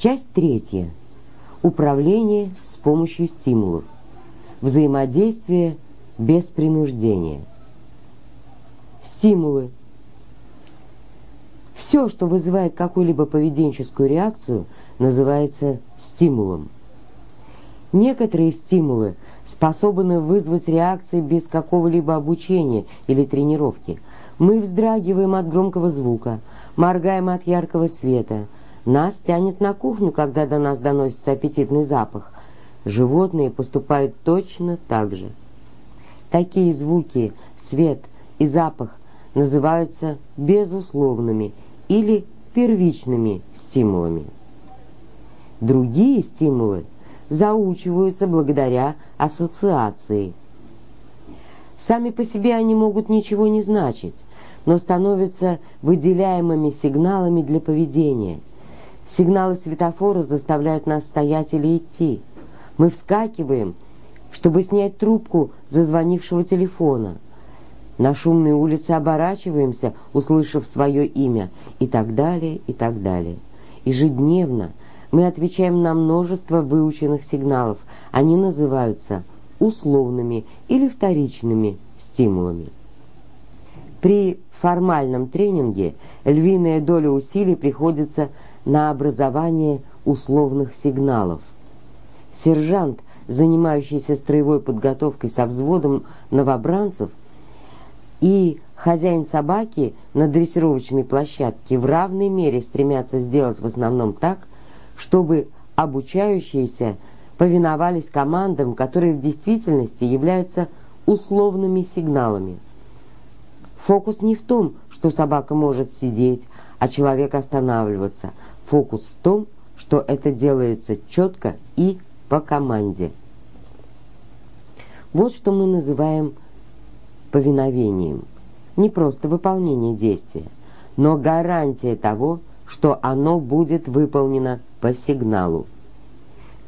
Часть третья. Управление с помощью стимулов. Взаимодействие без принуждения. Стимулы. Все, что вызывает какую-либо поведенческую реакцию, называется стимулом. Некоторые стимулы способны вызвать реакции без какого-либо обучения или тренировки. Мы вздрагиваем от громкого звука, моргаем от яркого света. Нас тянет на кухню, когда до нас доносится аппетитный запах. Животные поступают точно так же. Такие звуки, свет и запах называются безусловными или первичными стимулами. Другие стимулы заучиваются благодаря ассоциации. Сами по себе они могут ничего не значить, но становятся выделяемыми сигналами для поведения. Сигналы светофора заставляют нас стоять или идти. Мы вскакиваем, чтобы снять трубку зазвонившего телефона. На шумной улице оборачиваемся, услышав свое имя, и так далее, и так далее. Ежедневно мы отвечаем на множество выученных сигналов. Они называются условными или вторичными стимулами. При формальном тренинге львиная доля усилий приходится на образование условных сигналов. Сержант, занимающийся строевой подготовкой со взводом новобранцев, и хозяин собаки на дрессировочной площадке в равной мере стремятся сделать в основном так, чтобы обучающиеся повиновались командам, которые в действительности являются условными сигналами. Фокус не в том, что собака может сидеть, а человек останавливаться. Фокус в том, что это делается четко и по команде. Вот что мы называем повиновением. Не просто выполнение действия, но гарантия того, что оно будет выполнено по сигналу.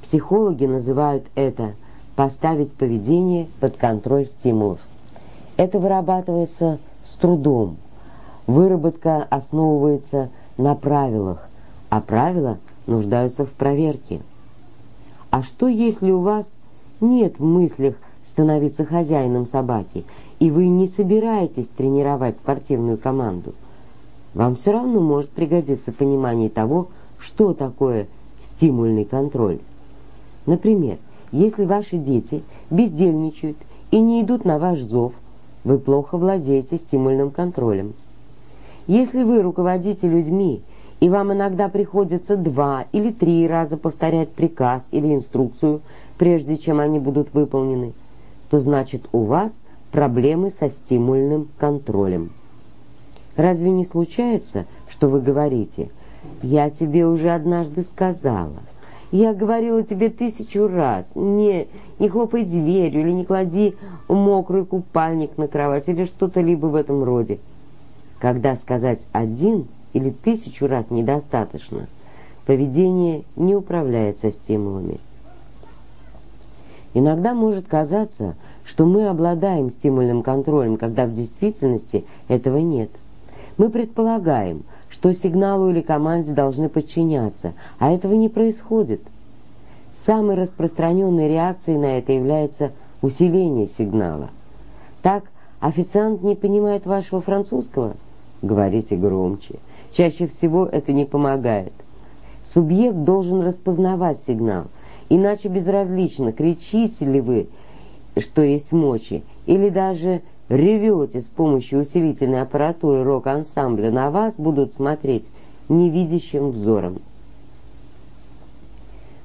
Психологи называют это «поставить поведение под контроль стимулов». Это вырабатывается с трудом. Выработка основывается на правилах, а правила нуждаются в проверке. А что, если у вас нет в мыслях становиться хозяином собаки, и вы не собираетесь тренировать спортивную команду? Вам все равно может пригодиться понимание того, что такое стимульный контроль. Например, если ваши дети бездельничают и не идут на ваш зов, вы плохо владеете стимульным контролем. Если вы руководите людьми, и вам иногда приходится два или три раза повторять приказ или инструкцию, прежде чем они будут выполнены, то значит у вас проблемы со стимульным контролем. Разве не случается, что вы говорите «Я тебе уже однажды сказала», «Я говорила тебе тысячу раз, не, не хлопай дверью или не клади мокрый купальник на кровать или что-то либо в этом роде». Когда сказать «один» или тысячу раз недостаточно, поведение не управляется стимулами. Иногда может казаться, что мы обладаем стимульным контролем, когда в действительности этого нет. Мы предполагаем, что сигналу или команде должны подчиняться, а этого не происходит. Самой распространенной реакцией на это является усиление сигнала. Так, официант не понимает вашего французского? Говорите громче. Чаще всего это не помогает. Субъект должен распознавать сигнал, иначе безразлично, кричите ли вы, что есть мочи, или даже ревете с помощью усилительной аппаратуры рок-ансамбля, на вас будут смотреть невидящим взором.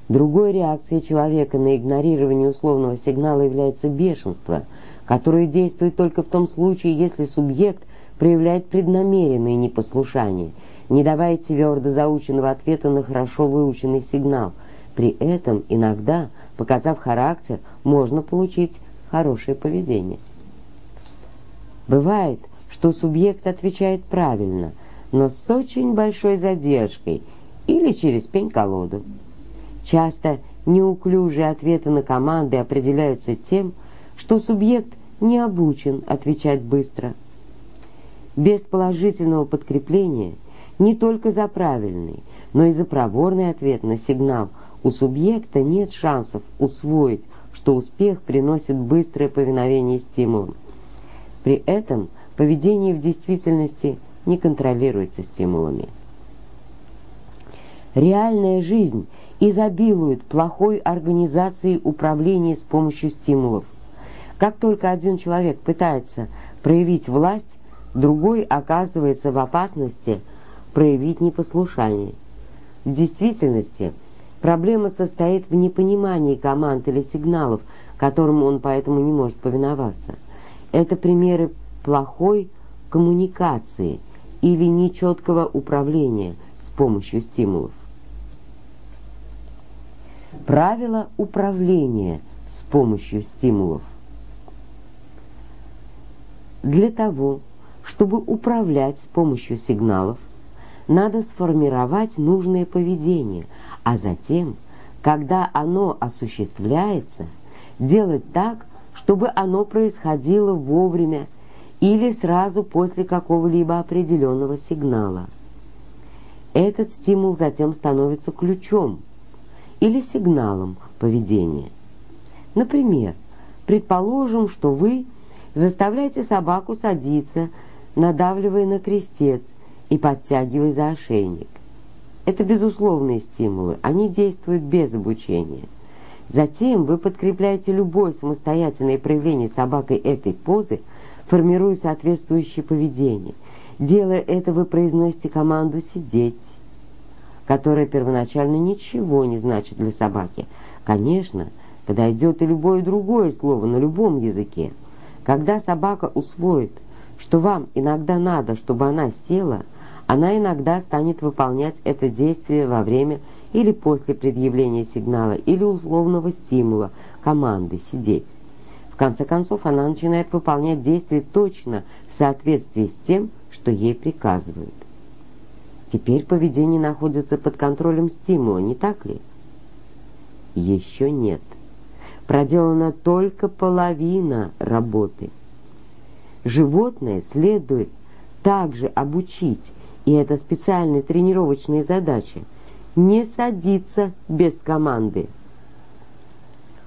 Другой реакцией человека на игнорирование условного сигнала является бешенство, которое действует только в том случае, если субъект проявляет преднамеренное непослушание, не давая твердо заученного ответа на хорошо выученный сигнал. При этом иногда, показав характер, можно получить хорошее поведение. Бывает, что субъект отвечает правильно, но с очень большой задержкой или через пень-колоду. Часто неуклюжие ответы на команды определяются тем, что субъект не обучен отвечать быстро. Без положительного подкрепления не только за правильный, но и за проворный ответ на сигнал у субъекта нет шансов усвоить, что успех приносит быстрое повиновение стимулам. При этом поведение в действительности не контролируется стимулами. Реальная жизнь изобилует плохой организацией управления с помощью стимулов. Как только один человек пытается проявить власть, другой оказывается в опасности проявить непослушание. В действительности проблема состоит в непонимании команд или сигналов, которым он поэтому не может повиноваться. Это примеры плохой коммуникации или нечеткого управления с помощью стимулов. Правила управления с помощью стимулов. Для того, чтобы управлять с помощью сигналов, надо сформировать нужное поведение, а затем, когда оно осуществляется, делать так, чтобы оно происходило вовремя или сразу после какого-либо определенного сигнала. Этот стимул затем становится ключом или сигналом поведения. Например, предположим, что вы заставляете собаку садиться, надавливая на крестец и подтягивая за ошейник. Это безусловные стимулы, они действуют без обучения. Затем вы подкрепляете любое самостоятельное проявление собакой этой позы, формируя соответствующее поведение. Делая это, вы произносите команду «сидеть», которая первоначально ничего не значит для собаки. Конечно, подойдет и любое другое слово на любом языке. Когда собака усвоит, что вам иногда надо, чтобы она села, она иногда станет выполнять это действие во время или после предъявления сигнала или условного стимула, команды «сидеть». В конце концов, она начинает выполнять действие точно в соответствии с тем, что ей приказывают. Теперь поведение находится под контролем стимула, не так ли? Еще нет. Проделана только половина работы. Животное следует также обучить, и это специальные тренировочные задачи, не садиться без команды.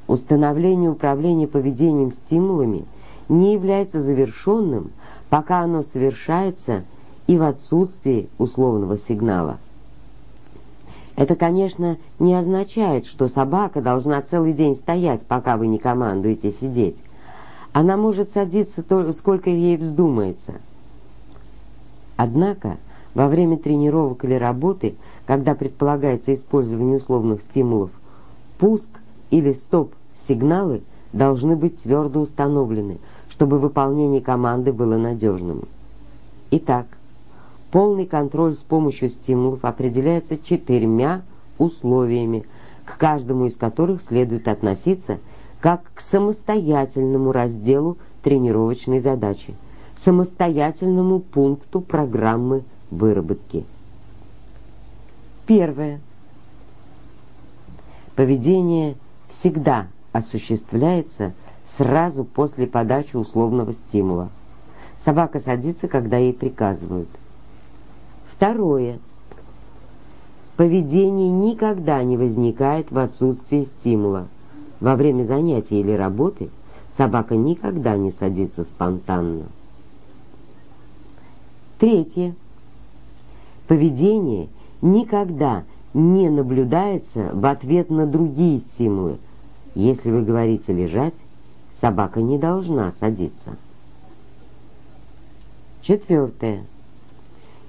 Установление управления поведением стимулами не является завершенным, пока оно совершается и в отсутствии условного сигнала. Это, конечно, не означает, что собака должна целый день стоять, пока вы не командуете сидеть. Она может садиться только сколько ей вздумается. Однако, во время тренировок или работы, когда предполагается использование условных стимулов, пуск или стоп-сигналы должны быть твердо установлены, чтобы выполнение команды было надежным. Итак, Полный контроль с помощью стимулов определяется четырьмя условиями, к каждому из которых следует относиться как к самостоятельному разделу тренировочной задачи, самостоятельному пункту программы выработки. Первое. Поведение всегда осуществляется сразу после подачи условного стимула. Собака садится, когда ей приказывают. Второе. Поведение никогда не возникает в отсутствии стимула. Во время занятий или работы собака никогда не садится спонтанно. Третье. Поведение никогда не наблюдается в ответ на другие стимулы. Если вы говорите «лежать», собака не должна садиться. Четвертое.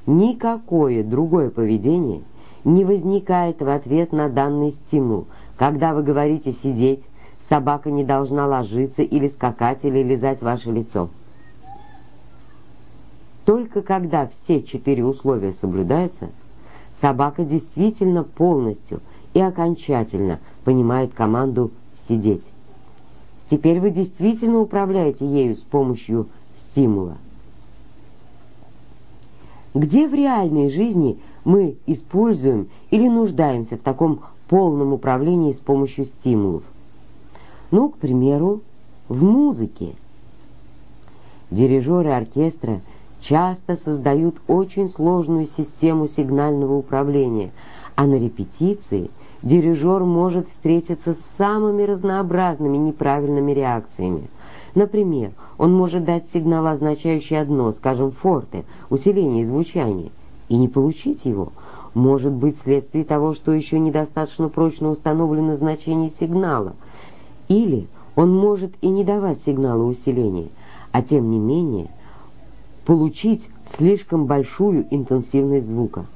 Никакое другое поведение не возникает в ответ на данный стимул. Когда вы говорите «сидеть», собака не должна ложиться или скакать или лизать ваше лицо. Только когда все четыре условия соблюдаются, собака действительно полностью и окончательно понимает команду «сидеть». Теперь вы действительно управляете ею с помощью стимула где в реальной жизни мы используем или нуждаемся в таком полном управлении с помощью стимулов. Ну, к примеру, в музыке. Дирижеры оркестра часто создают очень сложную систему сигнального управления, А на репетиции дирижер может встретиться с самыми разнообразными неправильными реакциями. Например, он может дать сигнал, означающий одно, скажем, форте, усиление звучания, и не получить его. Может быть вследствие того, что еще недостаточно прочно установлено значение сигнала. Или он может и не давать сигнала усиления, а тем не менее получить слишком большую интенсивность звука.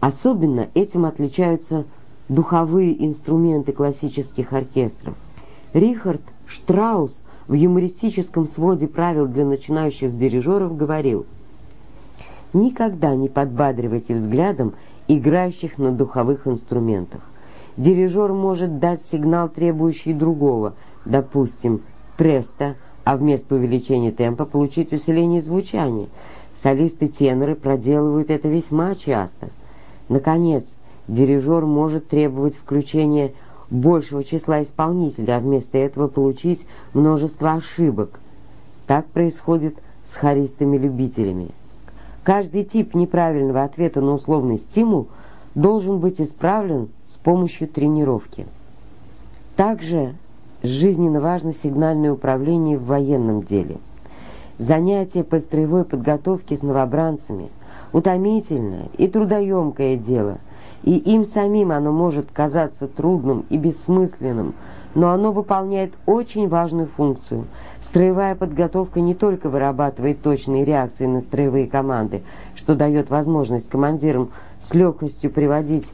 Особенно этим отличаются духовые инструменты классических оркестров. Рихард Штраус в юмористическом своде правил для начинающих дирижеров говорил «Никогда не подбадривайте взглядом играющих на духовых инструментах. Дирижер может дать сигнал, требующий другого, допустим, престо, а вместо увеличения темпа получить усиление звучания. Солисты-теноры проделывают это весьма часто. Наконец, дирижер может требовать включения большего числа исполнителей, а вместо этого получить множество ошибок. Так происходит с хористами-любителями. Каждый тип неправильного ответа на условный стимул должен быть исправлен с помощью тренировки. Также жизненно важно сигнальное управление в военном деле. Занятия по строевой подготовке с новобранцами – утомительное и трудоемкое дело – и им самим оно может казаться трудным и бессмысленным, но оно выполняет очень важную функцию. Строевая подготовка не только вырабатывает точные реакции на строевые команды, что дает возможность командирам с легкостью приводить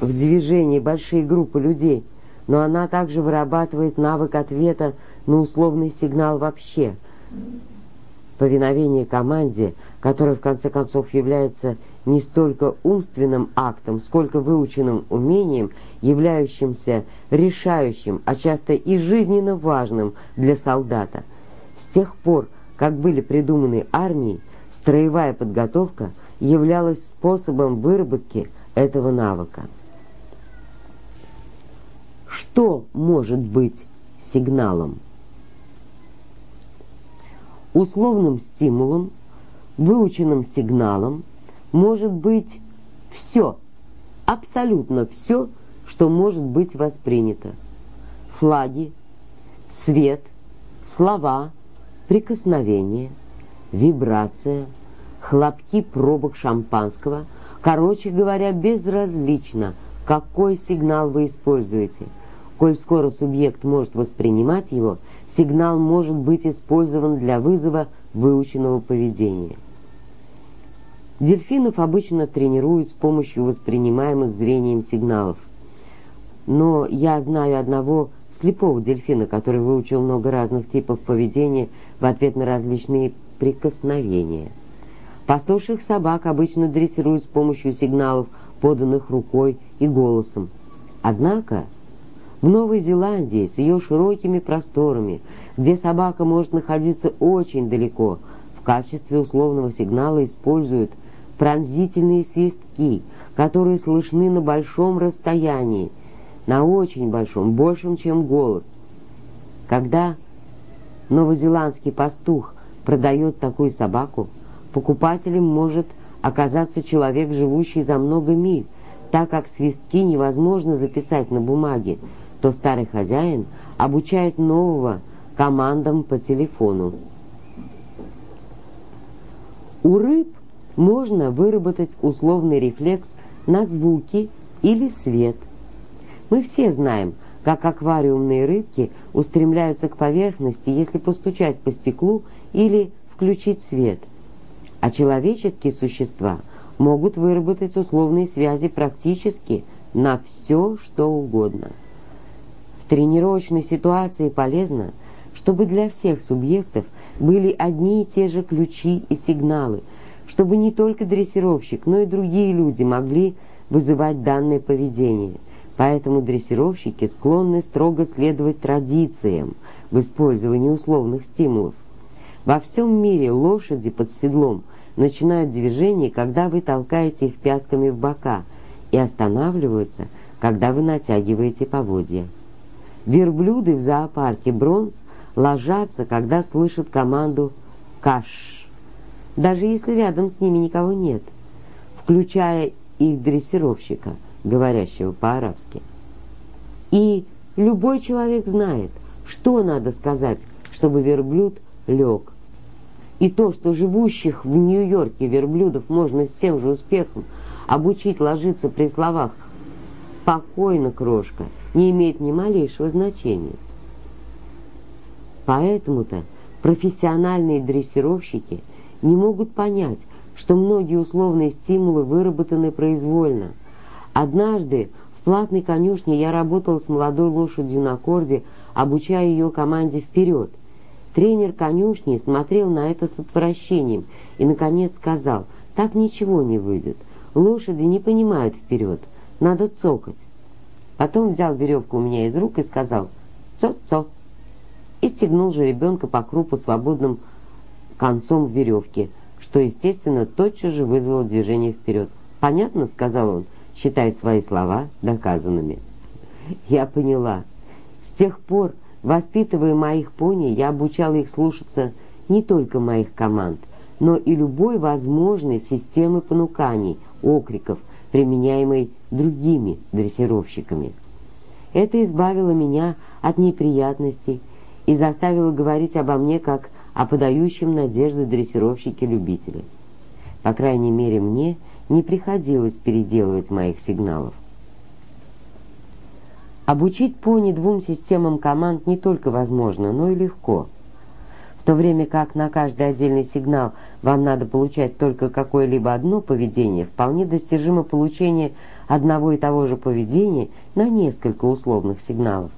в движение большие группы людей, но она также вырабатывает навык ответа на условный сигнал вообще. Повиновение команде, которая в конце концов является не столько умственным актом, сколько выученным умением, являющимся решающим, а часто и жизненно важным для солдата. С тех пор, как были придуманы армии, строевая подготовка являлась способом выработки этого навыка. Что может быть сигналом? Условным стимулом, выученным сигналом – может быть все, абсолютно все, что может быть воспринято. Флаги, свет, слова, прикосновения, вибрация, хлопки пробок шампанского, короче говоря, безразлично, какой сигнал вы используете. Коль скоро субъект может воспринимать его, сигнал может быть использован для вызова выученного поведения. Дельфинов обычно тренируют с помощью воспринимаемых зрением сигналов. Но я знаю одного слепого дельфина, который выучил много разных типов поведения в ответ на различные прикосновения. Пастуших собак обычно дрессируют с помощью сигналов, поданных рукой и голосом. Однако в Новой Зеландии с ее широкими просторами, где собака может находиться очень далеко, в качестве условного сигнала используют – пронзительные свистки, которые слышны на большом расстоянии, на очень большом, большем, чем голос. Когда новозеландский пастух продает такую собаку, покупателем может оказаться человек, живущий за много миль, так как свистки невозможно записать на бумаге, то старый хозяин обучает нового командам по телефону. У рыб можно выработать условный рефлекс на звуки или свет. Мы все знаем, как аквариумные рыбки устремляются к поверхности, если постучать по стеклу или включить свет. А человеческие существа могут выработать условные связи практически на все, что угодно. В тренировочной ситуации полезно, чтобы для всех субъектов были одни и те же ключи и сигналы – чтобы не только дрессировщик, но и другие люди могли вызывать данное поведение. Поэтому дрессировщики склонны строго следовать традициям в использовании условных стимулов. Во всем мире лошади под седлом начинают движение, когда вы толкаете их пятками в бока, и останавливаются, когда вы натягиваете поводья. Верблюды в зоопарке Бронз ложатся, когда слышат команду «каш» даже если рядом с ними никого нет, включая их дрессировщика, говорящего по-арабски. И любой человек знает, что надо сказать, чтобы верблюд лег. И то, что живущих в Нью-Йорке верблюдов можно с тем же успехом обучить ложиться при словах «спокойно, крошка», не имеет ни малейшего значения. Поэтому-то профессиональные дрессировщики не могут понять, что многие условные стимулы выработаны произвольно. Однажды в платной конюшне я работал с молодой лошадью на корде, обучая ее команде «Вперед!». Тренер конюшни смотрел на это с отвращением и, наконец, сказал, «Так ничего не выйдет. Лошади не понимают вперед. Надо цокать». Потом взял веревку у меня из рук и сказал «Цо-цо» и стегнул же ребенка по крупу свободным концом веревки, что, естественно, тотчас же вызвало движение вперед. «Понятно?» — сказал он, считая свои слова доказанными. Я поняла. С тех пор, воспитывая моих пони, я обучала их слушаться не только моих команд, но и любой возможной системы понуканий, окриков, применяемой другими дрессировщиками. Это избавило меня от неприятностей и заставило говорить обо мне как о подающем надежды дрессировщике-любителе. По крайней мере, мне не приходилось переделывать моих сигналов. Обучить пони двум системам команд не только возможно, но и легко. В то время как на каждый отдельный сигнал вам надо получать только какое-либо одно поведение, вполне достижимо получение одного и того же поведения на несколько условных сигналов.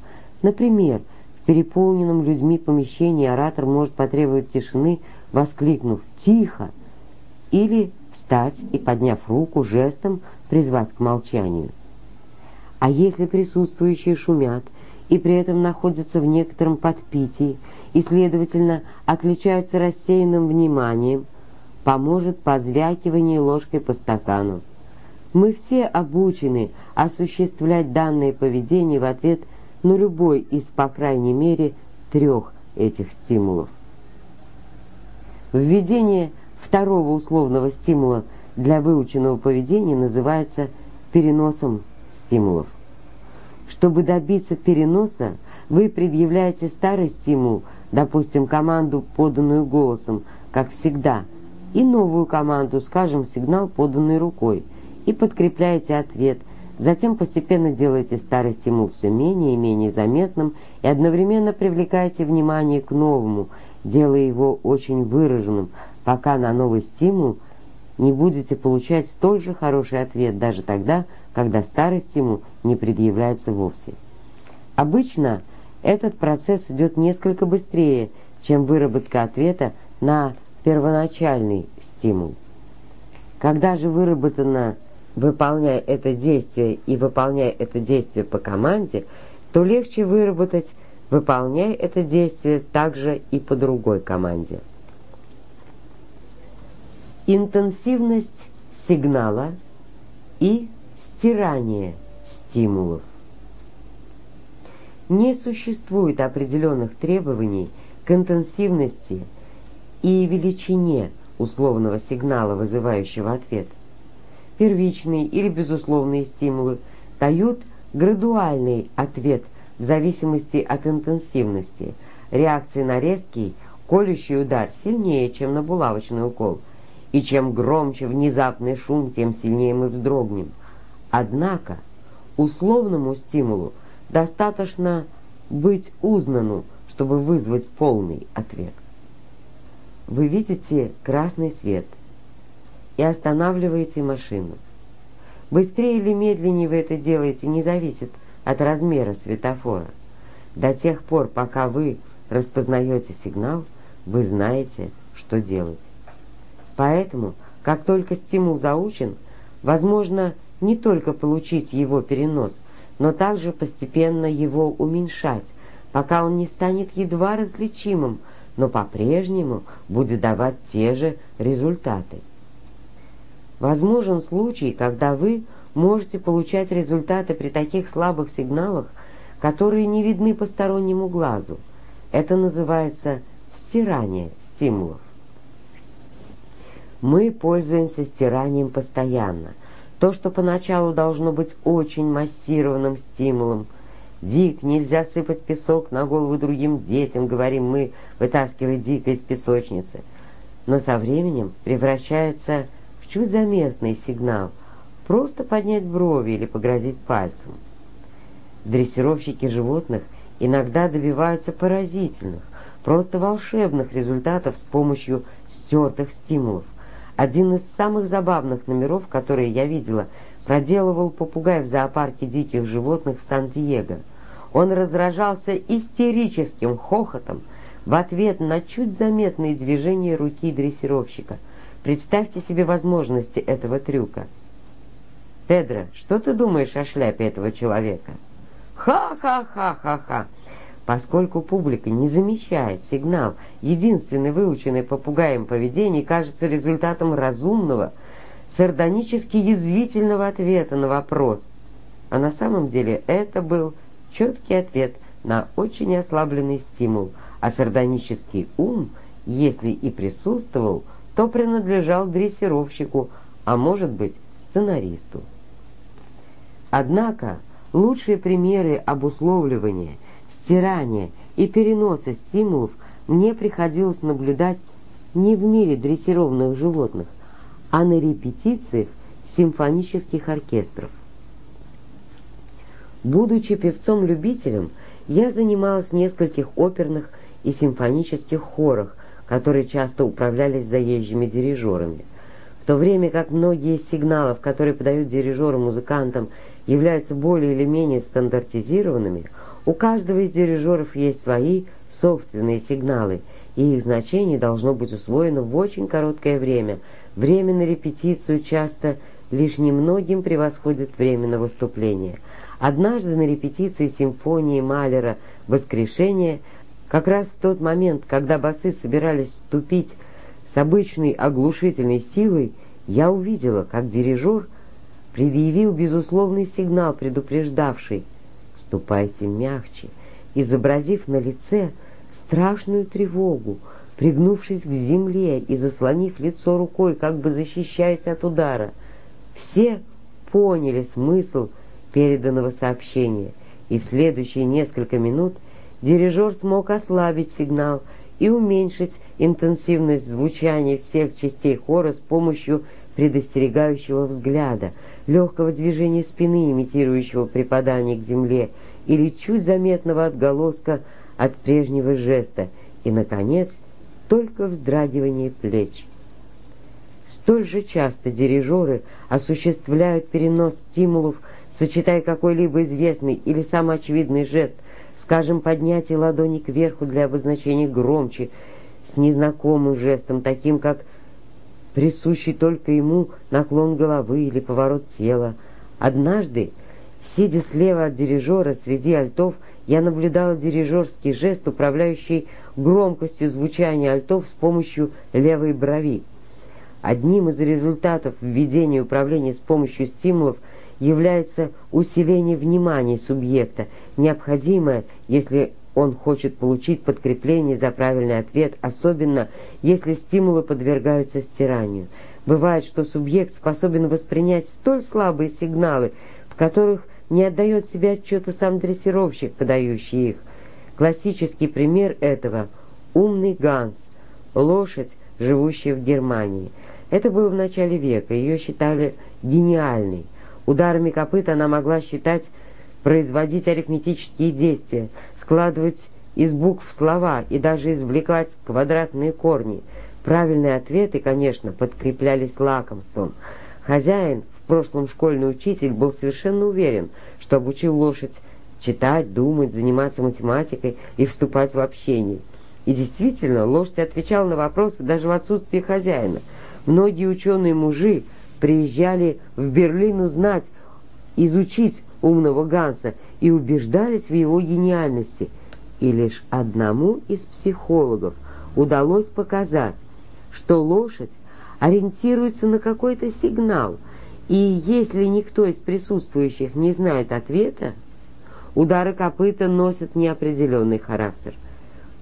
Например, переполненном людьми помещении оратор может потребовать тишины, воскликнув «Тихо!» или встать и, подняв руку, жестом призвать к молчанию. А если присутствующие шумят и при этом находятся в некотором подпитии и, следовательно, отличаются рассеянным вниманием, поможет позвякивание ложкой по стакану. Мы все обучены осуществлять данное поведение в ответ на любой из, по крайней мере, трех этих стимулов. Введение второго условного стимула для выученного поведения называется переносом стимулов. Чтобы добиться переноса, вы предъявляете старый стимул, допустим, команду, поданную голосом, как всегда, и новую команду, скажем, сигнал, поданный рукой – и подкрепляете ответ, затем постепенно делаете старый стимул все менее и менее заметным и одновременно привлекаете внимание к новому, делая его очень выраженным, пока на новый стимул не будете получать столь же хороший ответ даже тогда, когда старый стимул не предъявляется вовсе. Обычно этот процесс идет несколько быстрее, чем выработка ответа на первоначальный стимул. Когда же выработана выполняя это действие и выполняя это действие по команде, то легче выработать, выполняя это действие также и по другой команде. Интенсивность сигнала и стирание стимулов. Не существует определенных требований к интенсивности и величине условного сигнала, вызывающего ответ первичные или безусловные стимулы дают градуальный ответ в зависимости от интенсивности. Реакции на резкий, колющий удар сильнее, чем на булавочный укол, и чем громче внезапный шум, тем сильнее мы вздрогнем. Однако условному стимулу достаточно быть узнанным, чтобы вызвать полный ответ. Вы видите красный свет – и останавливаете машину. Быстрее или медленнее вы это делаете не зависит от размера светофора. До тех пор, пока вы распознаете сигнал, вы знаете, что делать. Поэтому, как только стимул заучен, возможно не только получить его перенос, но также постепенно его уменьшать, пока он не станет едва различимым, но по-прежнему будет давать те же результаты. Возможен случай, когда вы можете получать результаты при таких слабых сигналах, которые не видны постороннему глазу. Это называется стирание стимулов. Мы пользуемся стиранием постоянно, То, что поначалу должно быть очень массированным стимулом. «Дик, нельзя сыпать песок на голову другим детям», — говорим мы, вытаскивая Дика из песочницы. Но со временем превращается чуть заметный сигнал. Просто поднять брови или погрозить пальцем. Дрессировщики животных иногда добиваются поразительных, просто волшебных результатов с помощью стертых стимулов. Один из самых забавных номеров, которые я видела, проделывал попугай в зоопарке диких животных в Сан-Диего. Он разражался истерическим хохотом в ответ на чуть заметные движения руки дрессировщика. Представьте себе возможности этого трюка. «Педро, что ты думаешь о шляпе этого человека?» «Ха-ха-ха-ха-ха!» Поскольку публика не замечает сигнал, единственный выученный попугаем поведение кажется результатом разумного, сардонически язвительного ответа на вопрос. А на самом деле это был четкий ответ на очень ослабленный стимул, а сардонический ум, если и присутствовал, то принадлежал дрессировщику, а может быть сценаристу. Однако лучшие примеры обусловливания – стирания и переноса стимулов мне приходилось наблюдать не в мире дрессированных животных, а на репетициях симфонических оркестров. Будучи певцом-любителем, я занималась в нескольких оперных и симфонических хорах, которые часто управлялись заезжими дирижерами. В то время как многие из сигналов, которые подают дирижеры музыкантам, являются более или менее стандартизированными – у каждого из дирижеров есть свои собственные сигналы, и их значение должно быть усвоено в очень короткое время. Время на репетицию часто лишь немногим превосходит время на выступление. Однажды на репетиции симфонии Малера «Воскрешение» как раз в тот момент, когда басы собирались вступить с обычной оглушительной силой, я увидела, как дирижер предъявил безусловный сигнал, предупреждавший – ступайте мягче, изобразив на лице страшную тревогу, пригнувшись к земле и заслонив лицо рукой, как бы защищаясь от удара. Все поняли смысл переданного сообщения, и в следующие несколько минут дирижер смог ослабить сигнал и уменьшить интенсивность звучания всех частей хора с помощью предостерегающего взгляда, легкого движения спины, имитирующего припадание к земле, или чуть заметного отголоска от прежнего жеста, и, наконец, только вздрагивание плеч. Столь же часто дирижеры осуществляют перенос стимулов, сочетая какой-либо известный или самый очевидный жест, скажем, поднятие ладони кверху для обозначения громче, с незнакомым жестом, таким как присущий только ему наклон головы или поворот тела. Однажды, сидя слева от дирижера среди альтов, я наблюдала дирижерский жест, управляющий громкостью звучания альтов с помощью левой брови. Одним из результатов введения управления с помощью стимулов является усиление внимания субъекта, необходимое, если он хочет получить подкрепление за правильный ответ, особенно если стимулы подвергаются стиранию. Бывает, что субъект способен воспринять столь слабые сигналы, в которых не отдает себе отчета сам дрессировщик, подающий их. Классический пример этого – умный Ганс, лошадь, живущая в Германии. Это было в начале века, ее считали гениальной. Ударами копыт она могла считать, производить арифметические действия, складывать из букв слова и даже извлекать квадратные корни. Правильные ответы, конечно, подкреплялись лакомством. Хозяин, в прошлом школьный учитель, был совершенно уверен, что обучил лошадь читать, думать, заниматься математикой и вступать в общение. И действительно, лошадь отвечала на вопросы даже в отсутствии хозяина. Многие ученые-мужи приезжали в Берлин узнать, изучить умного Ганса и убеждались в его гениальности. И лишь одному из психологов удалось показать, что лошадь ориентируется на какой-то сигнал, и если никто из присутствующих не знает ответа, удары копыта носят неопределенный характер.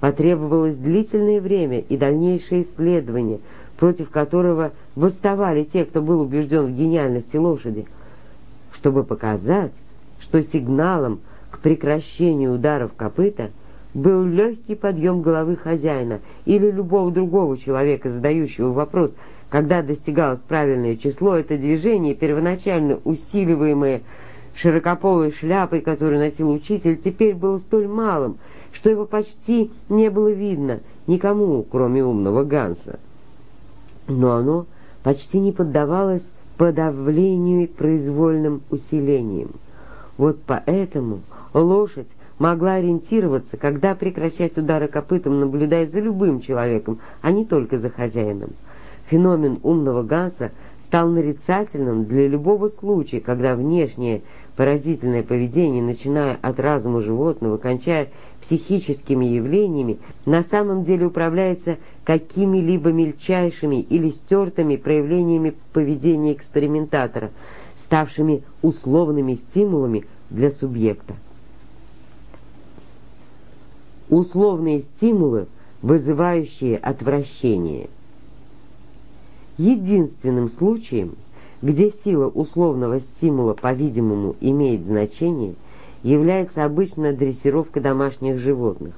Потребовалось длительное время и дальнейшее исследование, против которого восставали те, кто был убежден в гениальности лошади, чтобы показать, что сигналом к прекращению ударов копыта был легкий подъем головы хозяина или любого другого человека, задающего вопрос, когда достигалось правильное число, это движение, первоначально усиливаемое широкополой шляпой, которую носил учитель, теперь было столь малым, что его почти не было видно никому, кроме умного Ганса. Но оно почти не поддавалось подавлению произвольным усилением. Вот поэтому лошадь могла ориентироваться, когда прекращать удары копытом, наблюдая за любым человеком, а не только за хозяином. Феномен умного Ганса стал нарицательным для любого случая, когда внешнее поразительное поведение, начиная от разума животного, кончая психическими явлениями, на самом деле управляется какими-либо мельчайшими или стертыми проявлениями поведения экспериментатора, ставшими условными стимулами для субъекта. Условные стимулы, вызывающие отвращение. Единственным случаем, где сила условного стимула, по-видимому, имеет значение, является обычно дрессировка домашних животных.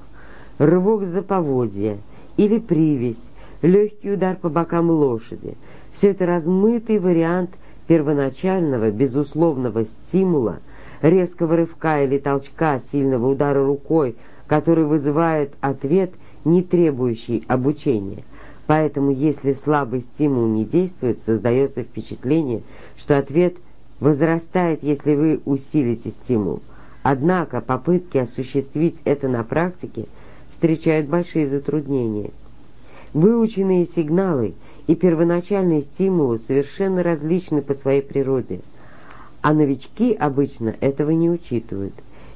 Рывок за поводья или привязь, легкий удар по бокам лошади – все это размытый вариант первоначального безусловного стимула, резкого рывка или толчка, сильного удара рукой, который вызывает ответ, не требующий обучения. Поэтому, если слабый стимул не действует, создается впечатление, что ответ возрастает, если вы усилите стимул. Однако попытки осуществить это на практике встречают большие затруднения. Выученные сигналы и первоначальные стимулы совершенно различны по своей природе, а новички обычно этого не учитывают.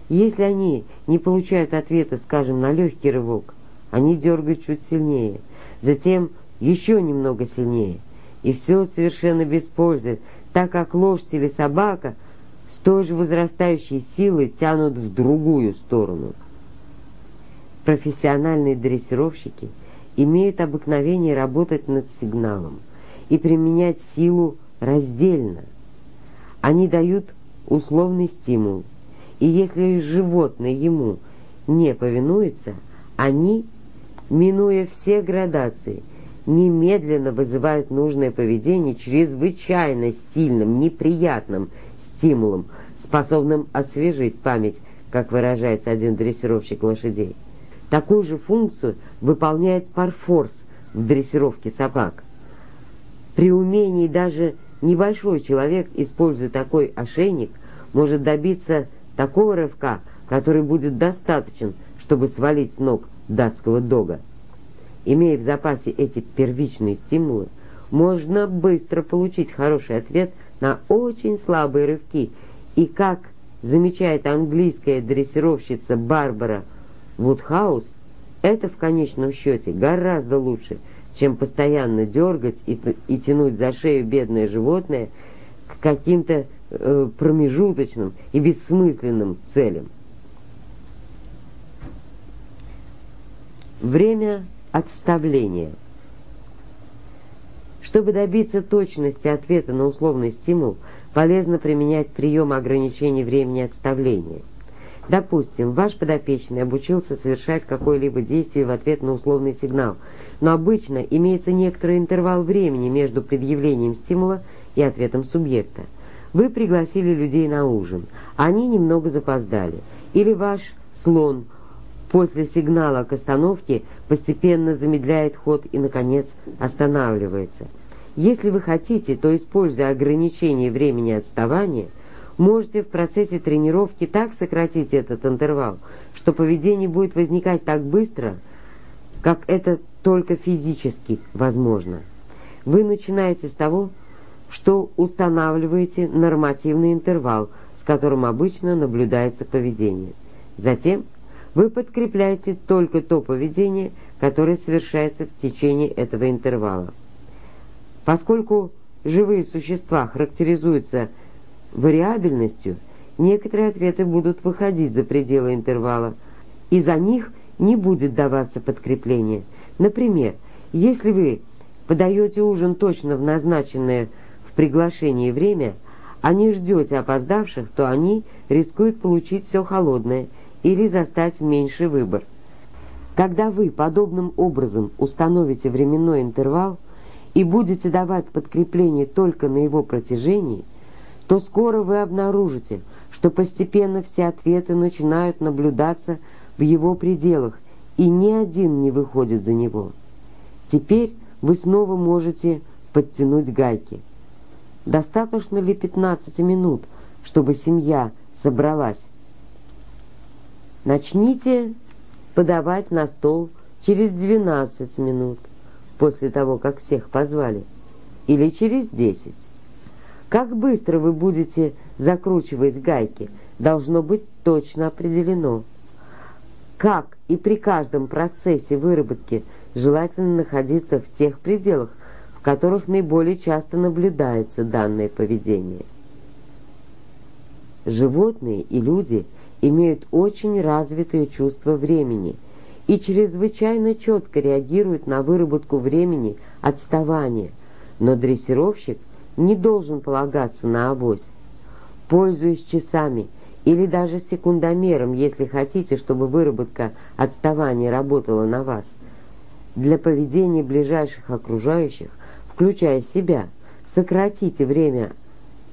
Если они не получают ответа, скажем, на легкий рывок, они дергают чуть сильнее, затем еще немного сильнее, и все совершенно без пользы, так как лошадь или собака с той же возрастающей силой тянут в другую сторону. Профессиональные дрессировщики имеют обыкновение работать над сигналом и применять силу раздельно. Они дают условный стимул, и если животное ему не повинуется, они, минуя все градации, немедленно вызывают нужное поведение чрезвычайно сильным, неприятным стимулом, способным освежить память, как выражается один дрессировщик лошадей. Такую же функцию выполняет парфорс в дрессировке собак. При умении даже небольшой человек, используя такой ошейник, может добиться такого рывка, который будет достаточен, чтобы свалить с ног датского дога. Имея в запасе эти первичные стимулы, можно быстро получить хороший ответ на очень слабые рывки, и, как замечает английская дрессировщица Барбара Вудхаус, это в конечном счете гораздо лучше, чем постоянно дергать и, и тянуть за шею бедное животное к каким-то э, промежуточным и бессмысленным целям. Время отставления. Чтобы добиться точности ответа на условный стимул, полезно применять прием ограничения времени отставления. Допустим, ваш подопечный обучился совершать какое-либо действие в ответ на условный сигнал, но обычно имеется некоторый интервал времени между предъявлением стимула и ответом субъекта – вы пригласили людей на ужин. Они немного запоздали. Или ваш слон после сигнала к остановке постепенно замедляет ход и, наконец, останавливается. Если вы хотите, то, используя ограничение времени отставания, можете в процессе тренировки так сократить этот интервал, что поведение будет возникать так быстро, как это только физически возможно. Вы начинаете с того, что устанавливаете нормативный интервал, с которым обычно наблюдается поведение. Затем вы подкрепляете только то поведение, которое совершается в течение этого интервала. Поскольку живые существа характеризуются вариабельностью, некоторые ответы будут выходить за пределы интервала, и за них не будет даваться подкрепление. Например, если вы подаете ужин точно в назначенное в приглашении время, а не ждете опоздавших, то они рискуют получить все холодное или застать меньший выбор. Когда вы подобным образом установите временной интервал и будете давать подкрепление только на его протяжении, то скоро вы обнаружите, что постепенно все ответы начинают наблюдаться в его пределах, и ни один не выходит за него. Теперь вы снова можете подтянуть гайки. Достаточно ли 15 минут, чтобы семья собралась? Начните подавать на стол через 12 минут после того, как всех позвали, или через 10. Как быстро вы будете закручивать гайки, должно быть точно определено. Как и при каждом процессе выработки желательно находиться в тех пределах, в которых наиболее часто наблюдается данное поведение. Животные и люди имеют очень развитое чувство времени и чрезвычайно четко реагируют на выработку времени отставания, но дрессировщик не должен полагаться на авось. Пользуясь часами или даже секундомером, если хотите, чтобы выработка отставания работала на вас, для поведения ближайших окружающих включая себя, сократите время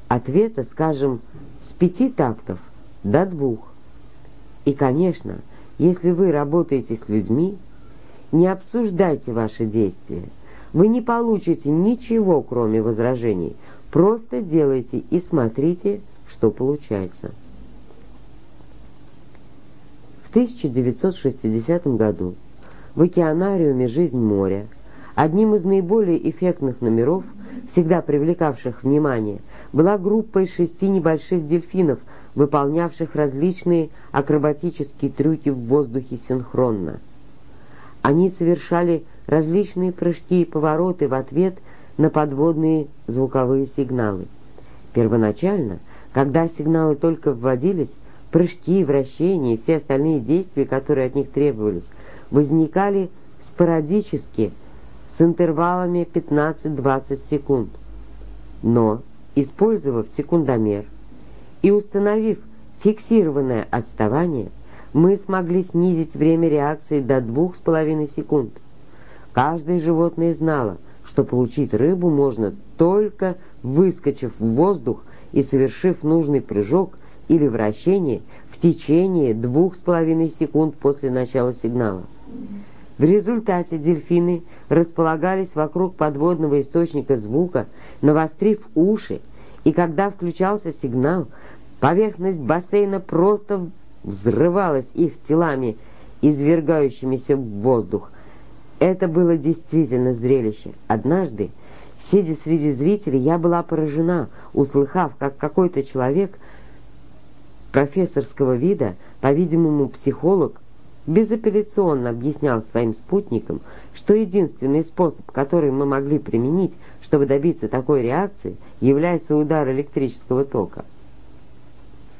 ответа, скажем, с пяти тактов до двух. И, конечно, если вы работаете с людьми, не обсуждайте ваши действия. Вы не получите ничего, кроме возражений. Просто делайте и смотрите, что получается. В 1960 году в океанариуме «Жизнь моря» Одним из наиболее эффектных номеров, всегда привлекавших внимание, была группа из шести небольших дельфинов, выполнявших различные акробатические трюки в воздухе синхронно. Они совершали различные прыжки и повороты в ответ на подводные звуковые сигналы. Первоначально, когда сигналы только вводились, прыжки, вращения и все остальные действия, которые от них требовались, возникали спорадически – с интервалами 15-20 секунд. Но, использовав секундомер и установив фиксированное отставание, мы смогли снизить время реакции до 2,5 секунд. Каждое животное знало, что получить рыбу можно только выскочив в воздух и совершив нужный прыжок или вращение в течение 2,5 секунд после начала сигнала. В результате дельфины располагались вокруг подводного источника звука, навострив уши, и когда включался сигнал, поверхность бассейна просто взрывалась их телами, извергающимися в воздух. Это было действительно зрелище. Однажды, сидя среди зрителей, я была поражена, услыхав, как какой-то человек профессорского вида, по-видимому, психолог, безапелляционно объяснял своим спутникам, что единственный способ, который мы могли применить, чтобы добиться такой реакции, является удар электрического тока.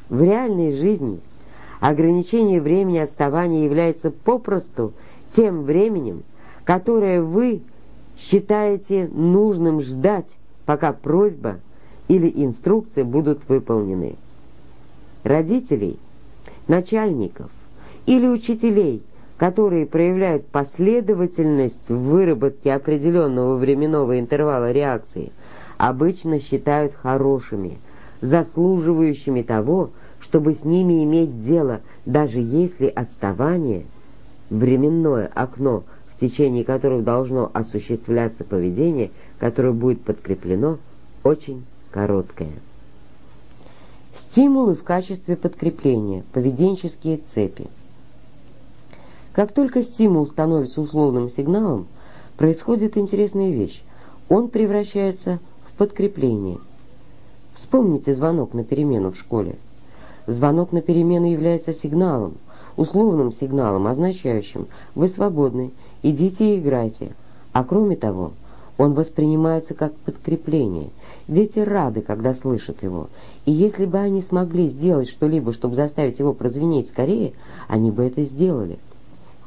В реальной жизни ограничение времени отставания является попросту тем временем, которое вы считаете нужным ждать, пока просьба или инструкция будут выполнены. Родителей, начальников, или учителей, которые проявляют последовательность в выработке определенного временного интервала реакции, обычно считают хорошими, заслуживающими того, чтобы с ними иметь дело, даже если отставание, временное окно, в течение которого должно осуществляться поведение, которое будет подкреплено, очень короткое. Стимулы в качестве подкрепления, поведенческие цепи – как только стимул становится условным сигналом, происходит интересная вещь. Он превращается в подкрепление. Вспомните звонок на перемену в школе. Звонок на перемену является сигналом, условным сигналом, означающим «вы свободны, идите и играйте». А кроме того, он воспринимается как подкрепление. Дети рады, когда слышат его. И если бы они смогли сделать что-либо, чтобы заставить его прозвенеть скорее, они бы это сделали.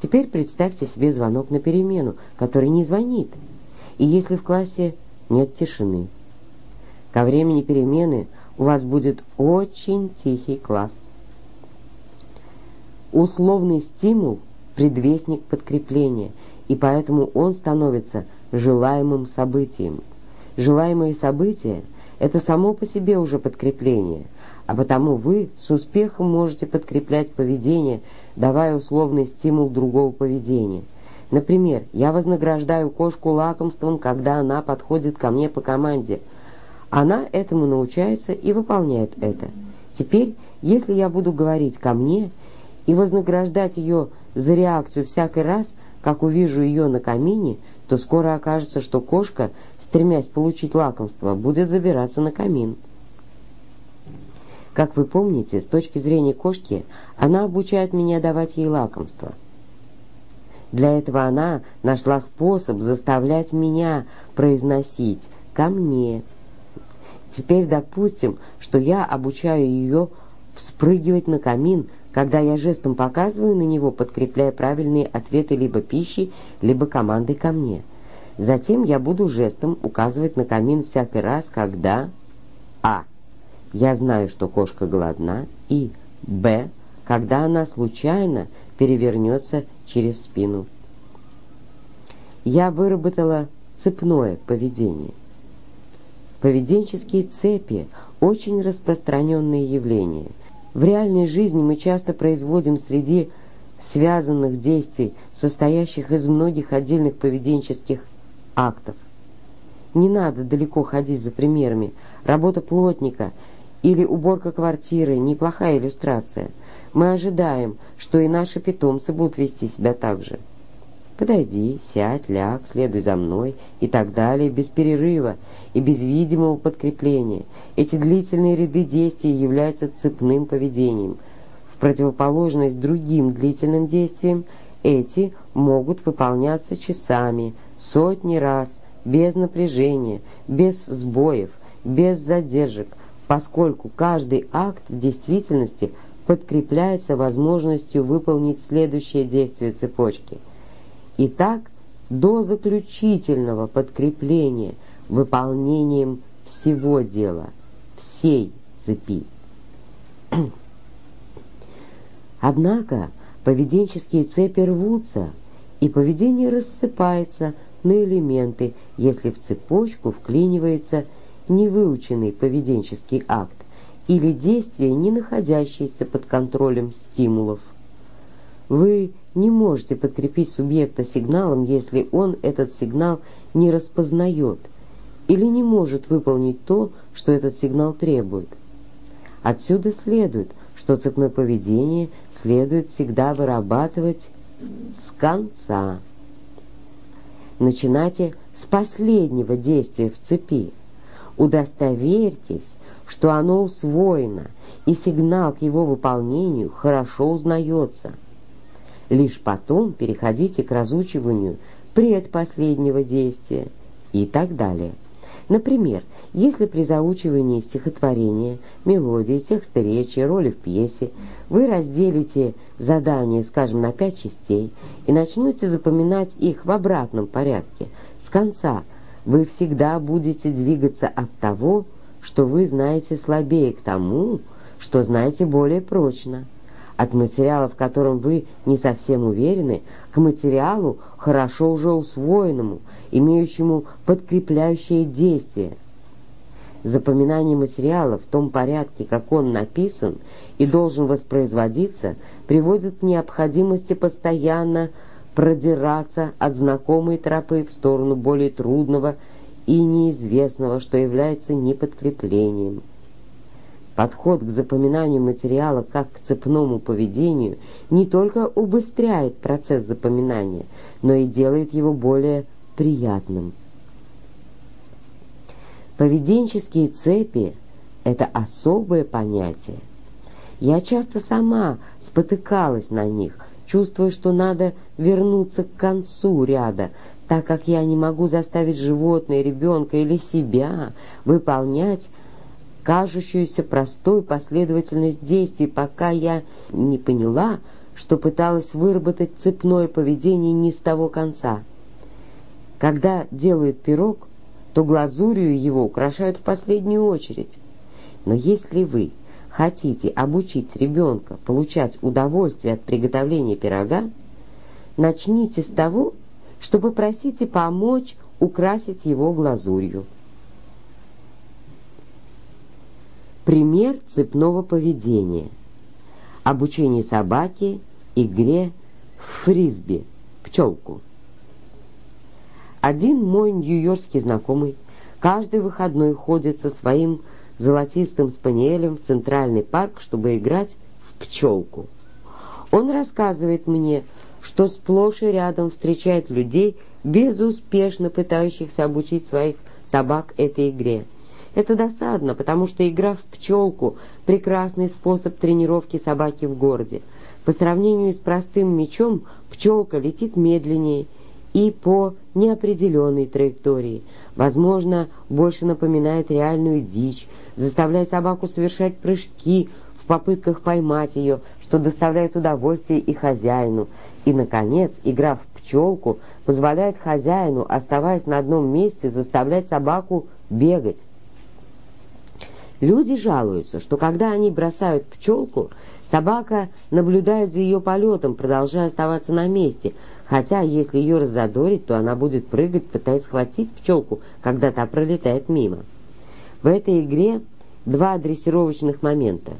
Теперь представьте себе звонок на перемену, который не звонит. и если в классе нет тишины. Ко времени перемены у вас будет очень тихий класс. Условный стимул – предвестник подкрепления, и поэтому он становится желаемым событием. Желаемое событие – это само по себе уже подкрепление, а потому вы с успехом можете подкреплять поведение, давая условный стимул другого поведения. Например, я вознаграждаю кошку лакомством, когда она подходит ко мне по команде. Она этому научается и выполняет это. Теперь, если я буду говорить ко мне – и вознаграждать ее за реакцию всякий раз, как увижу ее на камине, то скоро окажется, что кошка, стремясь получить лакомство, будет забираться на камин. Как вы помните, с точки зрения кошки, она обучает меня давать ей лакомство. Для этого она нашла способ заставлять меня произносить «ко мне». Теперь допустим, что я обучаю ее вспрыгивать на камин, когда я жестом показываю на него, подкрепляя правильные ответы либо пищей, либо командой ко мне. Затем я буду жестом указывать на камин всякий раз, когда А. Я знаю, что кошка голодна, и Б. Когда она случайно перевернется через спину. Я выработала цепное поведение. Поведенческие цепи – очень распространенные явления – в реальной жизни мы часто производим среди связанных действий, состоящих из многих отдельных поведенческих актов. Не надо далеко ходить за примерами. Работа плотника или уборка квартиры – неплохая иллюстрация. Мы ожидаем, что и наши питомцы будут вести себя так же. Подойди, сядь, ляг, следуй за мной и так далее, без перерыва и без видимого подкрепления. Эти длительные ряды действий являются цепным поведением. В противоположность другим длительным действиям, эти могут выполняться часами, сотни раз, без напряжения, без сбоев, без задержек, поскольку каждый акт в действительности подкрепляется возможностью выполнить следующее действие цепочки – и так до заключительного подкрепления выполнением всего дела, всей цепи. Однако поведенческие цепи рвутся, и поведение рассыпается на элементы, если в цепочку вклинивается невыученный поведенческий акт или действие, не находящееся под контролем стимулов. Вы не можете подкрепить субъекта сигналом, если он этот сигнал не распознает или не может выполнить то, что этот сигнал требует. Отсюда следует, что цепное поведение следует всегда вырабатывать с конца. Начинайте с последнего действия в цепи. Удостоверьтесь, что оно усвоено, и сигнал к его выполнению хорошо узнается – Лишь потом переходите к разучиванию предпоследнего действия и так далее. Например, если при заучивании стихотворения, мелодии, текста речи, роли в пьесе вы разделите задание, скажем, на пять частей и начнете запоминать их в обратном порядке, с конца, вы всегда будете двигаться от того, что вы знаете слабее, к тому, что знаете более прочно от материала, в котором вы не совсем уверены, к материалу, хорошо уже усвоенному, имеющему подкрепляющее действие. Запоминание материала в том порядке, как он написан и должен воспроизводиться, приводит к необходимости постоянно продираться от знакомой тропы в сторону более трудного и неизвестного, что является неподкреплением. Подход к запоминанию материала как к цепному поведению не только убыстряет процесс запоминания, но и делает его более приятным. Поведенческие цепи – это особое понятие. Я часто сама спотыкалась на них, чувствуя, что надо вернуться к концу ряда, так как я не могу заставить животное, ребенка или себя выполнять кажущуюся простой последовательность действий, пока я не поняла, что пыталась выработать цепное поведение не с того конца. Когда делают пирог, то глазурью его украшают в последнюю очередь. Но если вы хотите обучить ребенка получать удовольствие от приготовления пирога, начните с того, что попросите помочь украсить его глазурью. Пример цепного поведения. Обучение собаки игре в фрисби, пчелку. Один мой нью-йоркский знакомый каждый выходной ходит со своим золотистым спаниелем в Центральный парк, чтобы играть в пчелку. Он рассказывает мне, что сплошь и рядом встречает людей, безуспешно пытающихся обучить своих собак этой игре. Это досадно, потому что игра в пчелку – прекрасный способ тренировки собаки в городе. По сравнению с простым мячом пчелка летит медленнее и по неопределенной траектории. Возможно, больше напоминает реальную дичь, заставляет собаку совершать прыжки в попытках поймать ее, что доставляет удовольствие и хозяину. И, наконец, игра в пчелку позволяет хозяину, оставаясь на одном месте, заставлять собаку бегать. Люди жалуются, что когда они бросают пчелку, собака наблюдает за ее полетом, продолжая оставаться на месте, хотя если ее разодорить, то она будет прыгать, пытаясь схватить пчелку, когда та пролетает мимо. В этой игре два дрессировочных момента.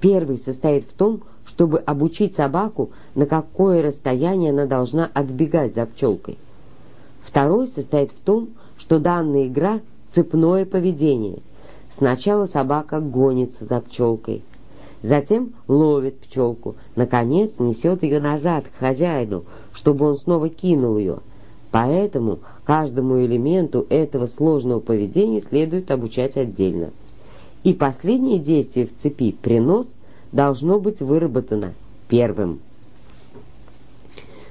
Первый состоит в том, чтобы обучить собаку, на какое расстояние она должна отбегать за пчелкой. Второй состоит в том, что данная игра – цепное поведение – Сначала собака гонится за пчелкой, затем ловит пчелку, наконец несет ее назад к хозяину, чтобы он снова кинул ее. Поэтому каждому элементу этого сложного поведения следует обучать отдельно. И последнее действие в цепи «принос» должно быть выработано первым.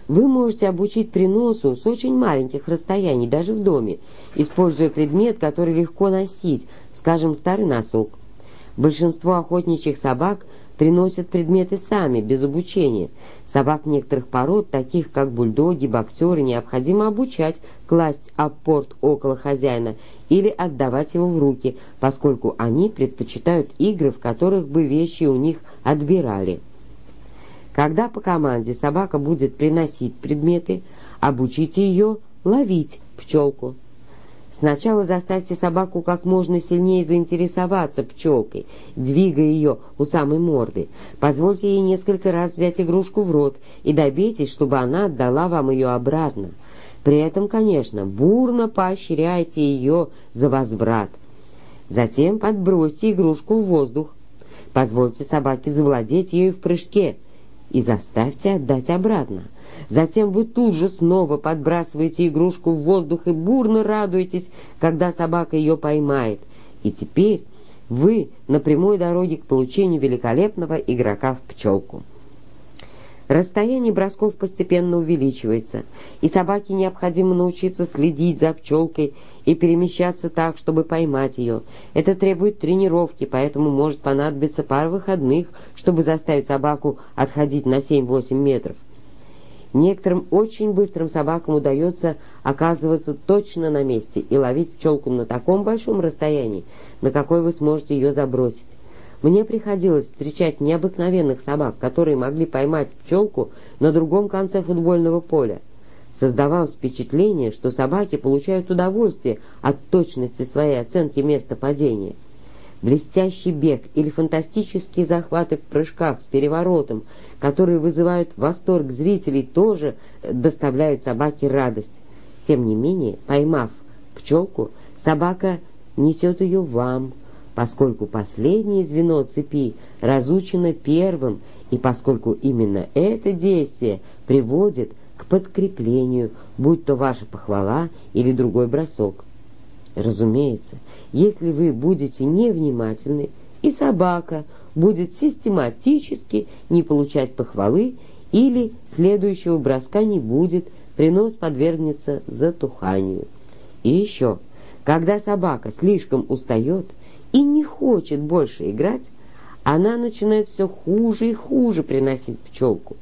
Вы можете обучить приносу с очень маленьких расстояний, даже в доме, используя предмет, который легко носить, скажем, старый носок. Большинство охотничьих собак приносят предметы сами, без обучения. Собак некоторых пород, таких как бульдоги, боксеры, необходимо обучать класть аппорт около хозяина или отдавать его в руки, поскольку они предпочитают игры, в которых бы вещи у них отбирали. Когда по команде собака будет приносить предметы, обучите ее ловить пчелку. Сначала заставьте собаку как можно сильнее заинтересоваться пчелкой, двигая ее у самой морды. Позвольте ей несколько раз взять игрушку в рот и добейтесь, чтобы она отдала вам ее обратно. При этом, конечно, бурно поощряйте ее за возврат. Затем подбросьте игрушку в воздух. Позвольте собаке завладеть ею в прыжке и заставьте отдать обратно. Затем вы тут же снова подбрасываете игрушку в воздух и бурно радуетесь, когда собака ее поймает. И теперь вы на прямой дороге к получению великолепного игрока в пчелку. Расстояние бросков постепенно увеличивается, и собаке необходимо научиться следить за пчелкой и перемещаться так, чтобы поймать ее. Это требует тренировки, поэтому может понадобиться пара выходных, чтобы заставить собаку отходить на 7-8 метров. Некоторым очень быстрым собакам удается оказываться точно на месте и ловить пчелку на таком большом расстоянии, на какой вы сможете ее забросить. Мне приходилось встречать необыкновенных собак, которые могли поймать пчелку на другом конце футбольного поля. Создавалось впечатление, что собаки получают удовольствие от точности своей оценки места падения – блестящий бег или фантастические захваты в прыжках с переворотом, которые вызывают восторг зрителей, тоже доставляют собаке радость. Тем не менее, поймав пчелку, собака несет ее вам, поскольку последнее звено цепи разучено первым, и поскольку именно это действие приводит к подкреплению, будь то ваша похвала или другой бросок. Разумеется, если вы будете невнимательны, и собака будет систематически не получать похвалы или следующего броска не будет, принос подвергнется затуханию. И еще, когда собака слишком устает и не хочет больше играть, она начинает все хуже и хуже приносить пчелку,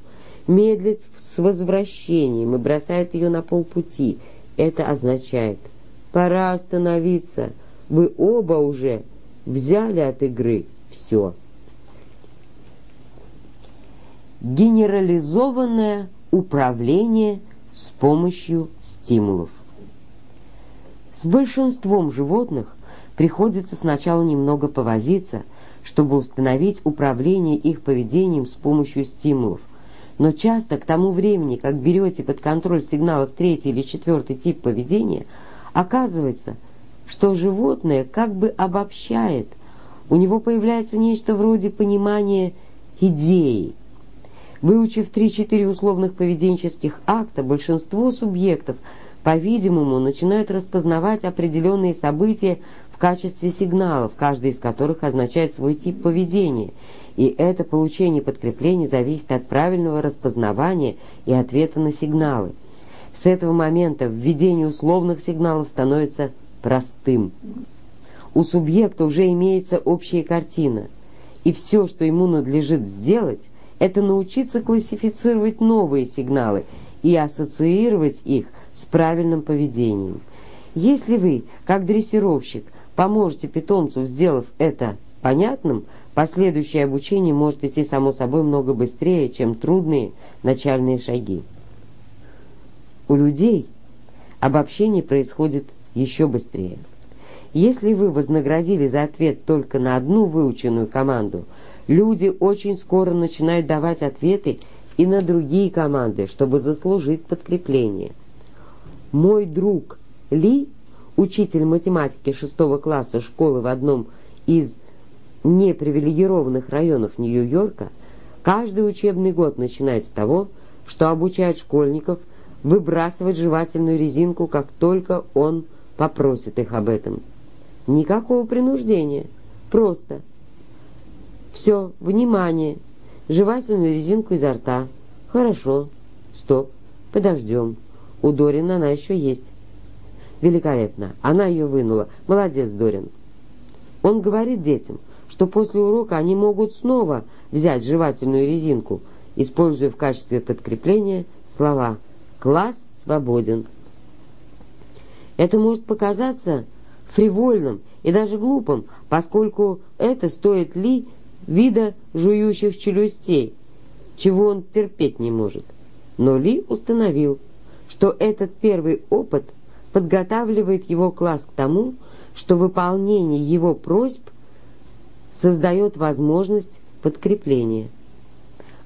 медлит с возвращением и бросает ее на полпути – Это означает «пора остановиться, вы оба уже взяли от игры все». Генерализованное управление с помощью стимулов. С большинством животных приходится сначала немного повозиться, чтобы установить управление их поведением с помощью стимулов. Но часто к тому времени, как берете под контроль сигналы в третий или четвертый тип поведения, оказывается, что животное как бы обобщает, у него появляется нечто вроде понимания идеи. Выучив 3-4 условных поведенческих акта, большинство субъектов, по-видимому, начинают распознавать определенные события в качестве сигналов, каждый из которых означает свой тип поведения, и это получение подкрепления зависит от правильного распознавания и ответа на сигналы. С этого момента введение условных сигналов становится простым. У субъекта уже имеется общая картина, и все, что ему надлежит сделать, это научиться классифицировать новые сигналы и ассоциировать их с правильным поведением. Если вы, как дрессировщик, поможете питомцу, сделав это понятным, последующее обучение может идти само собой много быстрее, чем трудные начальные шаги. У людей обобщение происходит еще быстрее. Если вы вознаградили за ответ только на одну выученную команду, люди очень скоро начинают давать ответы и на другие команды, чтобы заслужить подкрепление. Мой друг Ли учитель математики шестого класса школы в одном из непривилегированных районов Нью-Йорка, каждый учебный год начинает с того, что обучает школьников выбрасывать жевательную резинку, как только он попросит их об этом. Никакого принуждения, просто. Все, внимание, жевательную резинку изо рта. Хорошо, стоп, подождем. У Дорина она еще есть. Великолепно. Она ее вынула. Молодец, Дорин. Он говорит детям, что после урока они могут снова взять жевательную резинку, используя в качестве подкрепления слова «класс свободен». Это может показаться фривольным и даже глупым, поскольку это стоит Ли вида жующих челюстей, чего он терпеть не может. Но Ли установил, что этот первый опыт подготавливает его класс к тому, что выполнение его просьб создает возможность подкрепления.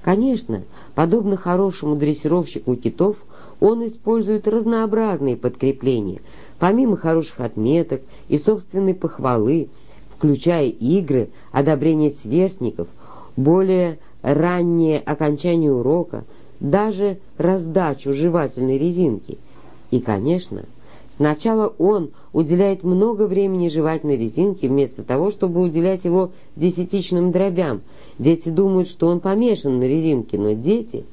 Конечно, подобно хорошему дрессировщику китов, он использует разнообразные подкрепления, помимо хороших отметок и собственной похвалы, включая игры, одобрение сверстников, более раннее окончание урока, даже раздачу жевательной резинки. И, конечно, Сначала он уделяет много времени жевательной резинке, вместо того, чтобы уделять его десятичным дробям. Дети думают, что он помешан на резинке, но дети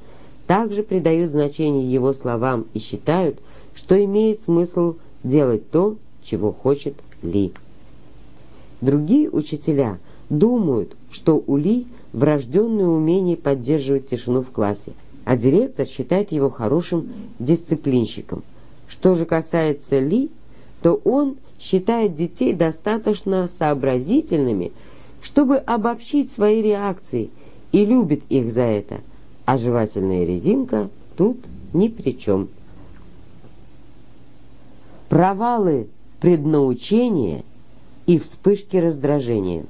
также придают значение его словам и считают, что имеет смысл делать то, чего хочет Ли. Другие учителя думают, что у Ли врожденное умение поддерживать тишину в классе, а директор считает его хорошим дисциплинщиком – что же касается Ли, то он считает детей достаточно сообразительными, чтобы обобщить свои реакции и любит их за это, а жевательная резинка тут ни при чем. Провалы преднаучения и вспышки раздражения.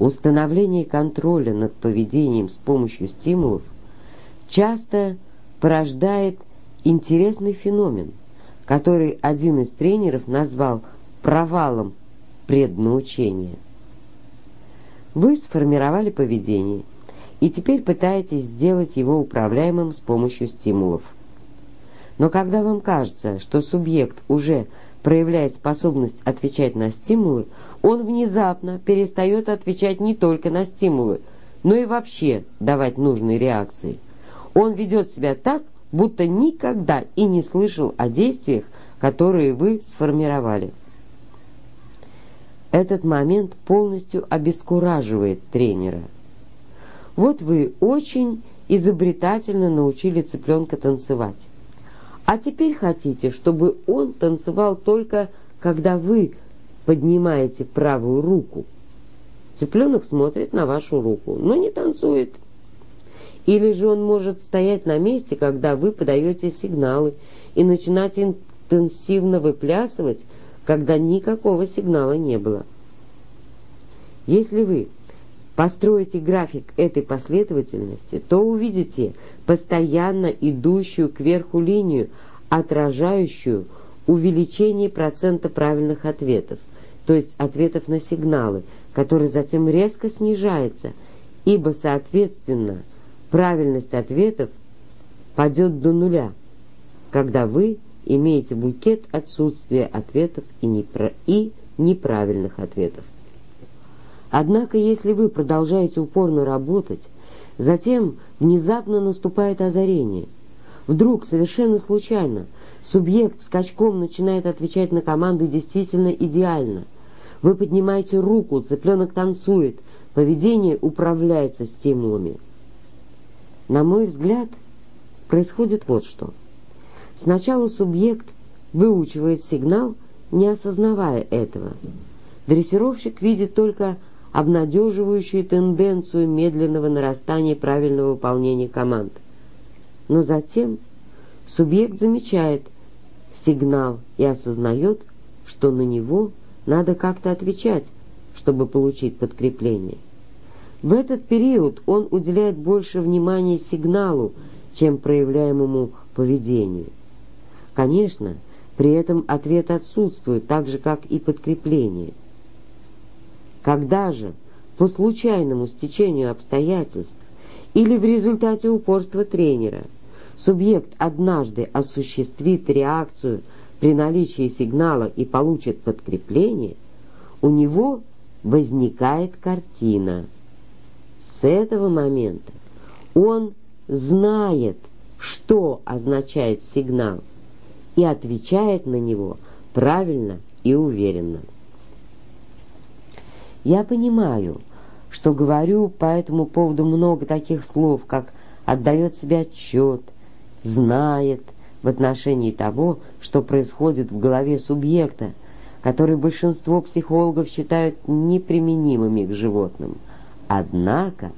Установление контроля над поведением с помощью стимулов часто порождает интересный феномен, который один из тренеров назвал провалом преднаучения. Вы сформировали поведение и теперь пытаетесь сделать его управляемым с помощью стимулов. Но когда вам кажется, что субъект уже проявляет способность отвечать на стимулы, он внезапно перестает отвечать не только на стимулы, но и вообще давать нужные реакции. Он ведет себя так, будто никогда и не слышал о действиях, которые вы сформировали. Этот момент полностью обескураживает тренера. Вот вы очень изобретательно научили цыпленка танцевать. А теперь хотите, чтобы он танцевал только, когда вы поднимаете правую руку. Цыпленок смотрит на вашу руку, но не танцует. Или же он может стоять на месте, когда вы подаете сигналы, и начинать интенсивно выплясывать, когда никакого сигнала не было. Если вы построите график этой последовательности, то увидите постоянно идущую кверху линию, отражающую увеличение процента правильных ответов, то есть ответов на сигналы, который затем резко снижается, ибо, соответственно, правильность ответов падет до нуля, когда вы имеете букет отсутствия ответов и, непра и неправильных ответов. Однако, если вы продолжаете упорно работать, затем внезапно наступает озарение. Вдруг, совершенно случайно, субъект скачком начинает отвечать на команды действительно идеально. Вы поднимаете руку, цыпленок танцует, поведение управляется стимулами. На мой взгляд, происходит вот что. Сначала субъект выучивает сигнал, не осознавая этого. Дрессировщик видит только обнадеживающую тенденцию медленного нарастания правильного выполнения команд. Но затем субъект замечает сигнал и осознает, что на него надо как-то отвечать, чтобы получить подкрепление. В этот период он уделяет больше внимания сигналу, чем проявляемому поведению. Конечно, при этом ответ отсутствует, так же, как и подкрепление. Когда же, по случайному стечению обстоятельств или в результате упорства тренера, субъект однажды осуществит реакцию при наличии сигнала и получит подкрепление, у него возникает картина – с этого момента он знает, что означает сигнал, и отвечает на него правильно и уверенно. Я понимаю, что говорю по этому поводу много таких слов, как «отдает себе отчет», «знает» в отношении того, что происходит в голове субъекта, который большинство психологов считают неприменимыми к животным – Однако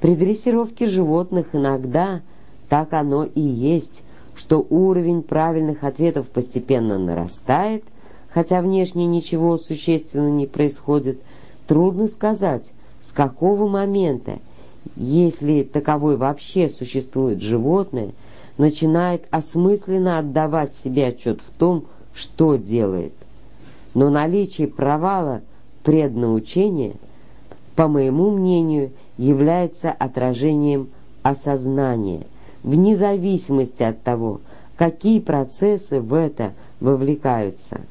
при дрессировке животных иногда так оно и есть, что уровень правильных ответов постепенно нарастает, хотя внешне ничего существенно не происходит, трудно сказать, с какого момента, если таковой вообще существует животное, начинает осмысленно отдавать себе отчет в том, что делает. Но наличие провала преднаучения – по моему мнению, является отражением осознания, вне зависимости от того, какие процессы в это вовлекаются.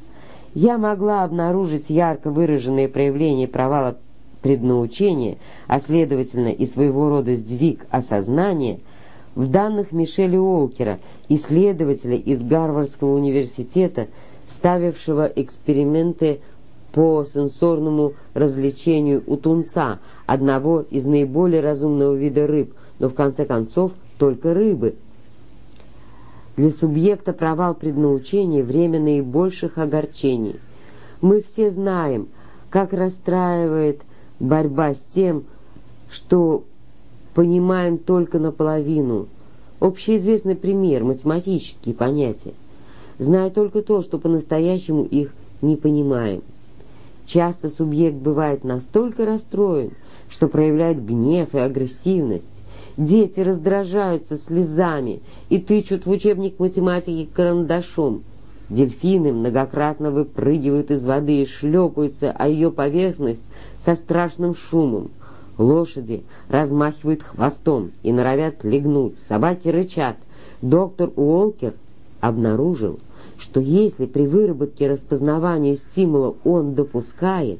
Я могла обнаружить ярко выраженные проявления провала преднаучения, а следовательно и своего рода сдвиг осознания, в данных Мишеля Уолкера, исследователя из Гарвардского университета, ставившего эксперименты по сенсорному развлечению у тунца, одного из наиболее разумного вида рыб, но в конце концов только рыбы. Для субъекта провал преднаучения – время наибольших огорчений. Мы все знаем, как расстраивает борьба с тем, что понимаем только наполовину. Общеизвестный пример – математические понятия. Зная только то, что по-настоящему их не понимаем – Часто субъект бывает настолько расстроен, что проявляет гнев и агрессивность. Дети раздражаются слезами и тычут в учебник математики карандашом. Дельфины многократно выпрыгивают из воды и шлепаются о ее поверхность со страшным шумом. Лошади размахивают хвостом и норовят легнуть, собаки рычат. Доктор Уолкер обнаружил, что если при выработке распознавания стимула он допускает,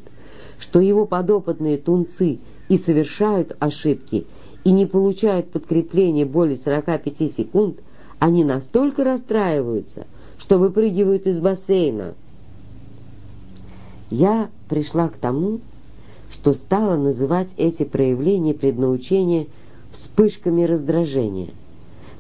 что его подопытные тунцы и совершают ошибки, и не получают подкрепления более 45 секунд, они настолько расстраиваются, что выпрыгивают из бассейна. Я пришла к тому, что стала называть эти проявления преднаучения вспышками раздражения.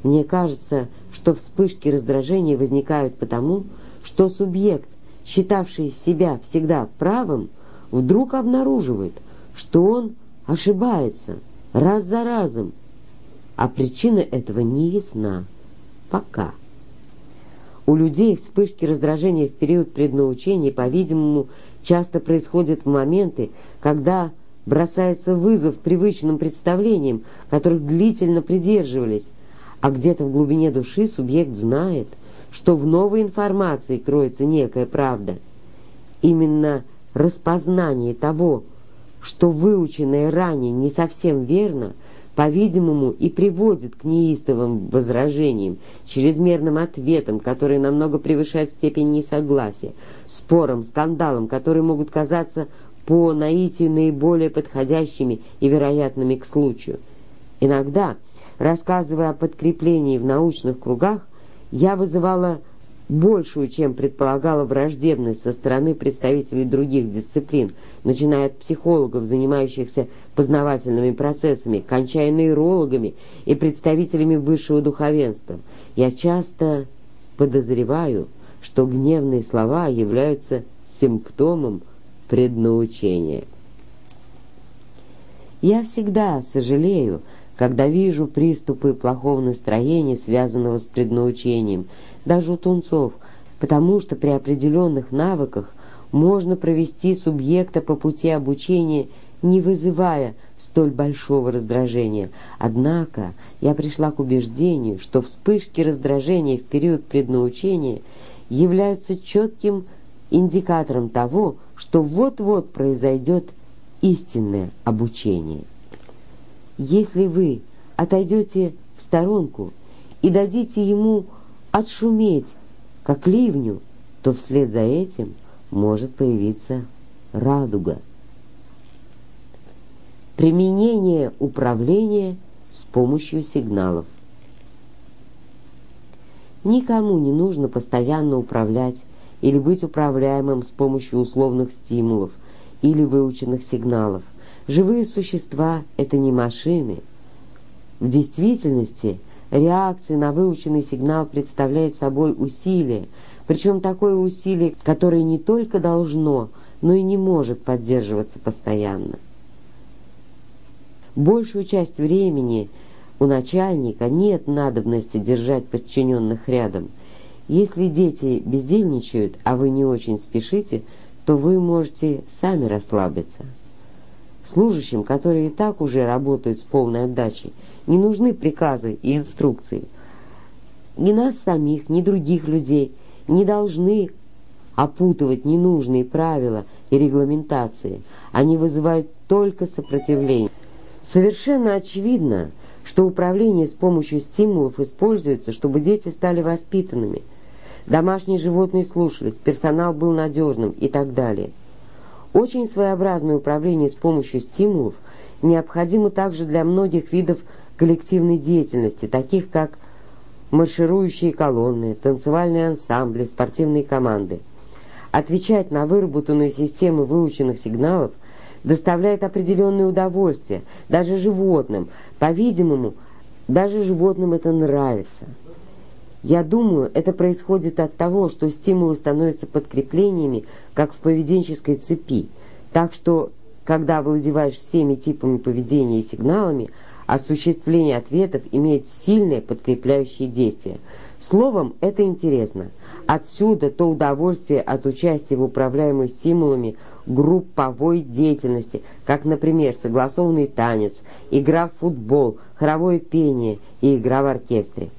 Мне кажется, что вспышки раздражения возникают потому, что субъект, считавший себя всегда правым, вдруг обнаруживает, что он ошибается раз за разом, а причина этого не ясна. Пока. У людей вспышки раздражения в период преднаучения, по-видимому, часто происходят в моменты, когда бросается вызов привычным представлениям, которых длительно придерживались, а где-то в глубине души субъект знает, что в новой информации кроется некая правда. Именно распознание того, что выученное ранее не совсем верно, по-видимому, и приводит к неистовым возражениям, чрезмерным ответам, которые намного превышают степень несогласия, спорам, скандалам, которые могут казаться по наитию наиболее подходящими и вероятными к случаю. Иногда, рассказывая о подкреплении в научных кругах, я вызывала большую, чем предполагала враждебность со стороны представителей других дисциплин, начиная от психологов, занимающихся познавательными процессами, кончая нейрологами и представителями высшего духовенства. Я часто подозреваю, что гневные слова являются симптомом преднаучения. Я всегда сожалею, когда вижу приступы плохого настроения, связанного с преднаучением, даже у тунцов, потому что при определенных навыках можно провести субъекта по пути обучения, не вызывая столь большого раздражения. Однако я пришла к убеждению, что вспышки раздражения в период преднаучения являются четким индикатором того, что вот-вот произойдет истинное обучение. Если вы отойдете в сторонку и дадите ему отшуметь, как ливню, то вслед за этим может появиться радуга. Применение управления с помощью сигналов. Никому не нужно постоянно управлять или быть управляемым с помощью условных стимулов или выученных сигналов – Живые существа – это не машины. В действительности реакция на выученный сигнал представляет собой усилие, причем такое усилие, которое не только должно, но и не может поддерживаться постоянно. Большую часть времени у начальника нет надобности держать подчиненных рядом. Если дети бездельничают, а вы не очень спешите, то вы можете сами расслабиться. Служащим, которые и так уже работают с полной отдачей, не нужны приказы и инструкции. Ни нас самих, ни других людей не должны опутывать ненужные правила и регламентации. Они вызывают только сопротивление. Совершенно очевидно, что управление с помощью стимулов используется, чтобы дети стали воспитанными. Домашние животные слушались, персонал был надежным и так далее. Очень своеобразное управление с помощью стимулов необходимо также для многих видов коллективной деятельности, таких как марширующие колонны, танцевальные ансамбли, спортивные команды. Отвечать на выработанную систему выученных сигналов доставляет определенное удовольствие, даже животным. По-видимому, даже животным это нравится. Я думаю, это происходит от того, что стимулы становятся подкреплениями, как в поведенческой цепи. Так что, когда владеваешь всеми типами поведения и сигналами, осуществление ответов имеет сильное подкрепляющее действие. Словом, это интересно. Отсюда то удовольствие от участия в управляемой стимулами групповой деятельности, как, например, согласованный танец, игра в футбол, хоровое пение и игра в оркестре.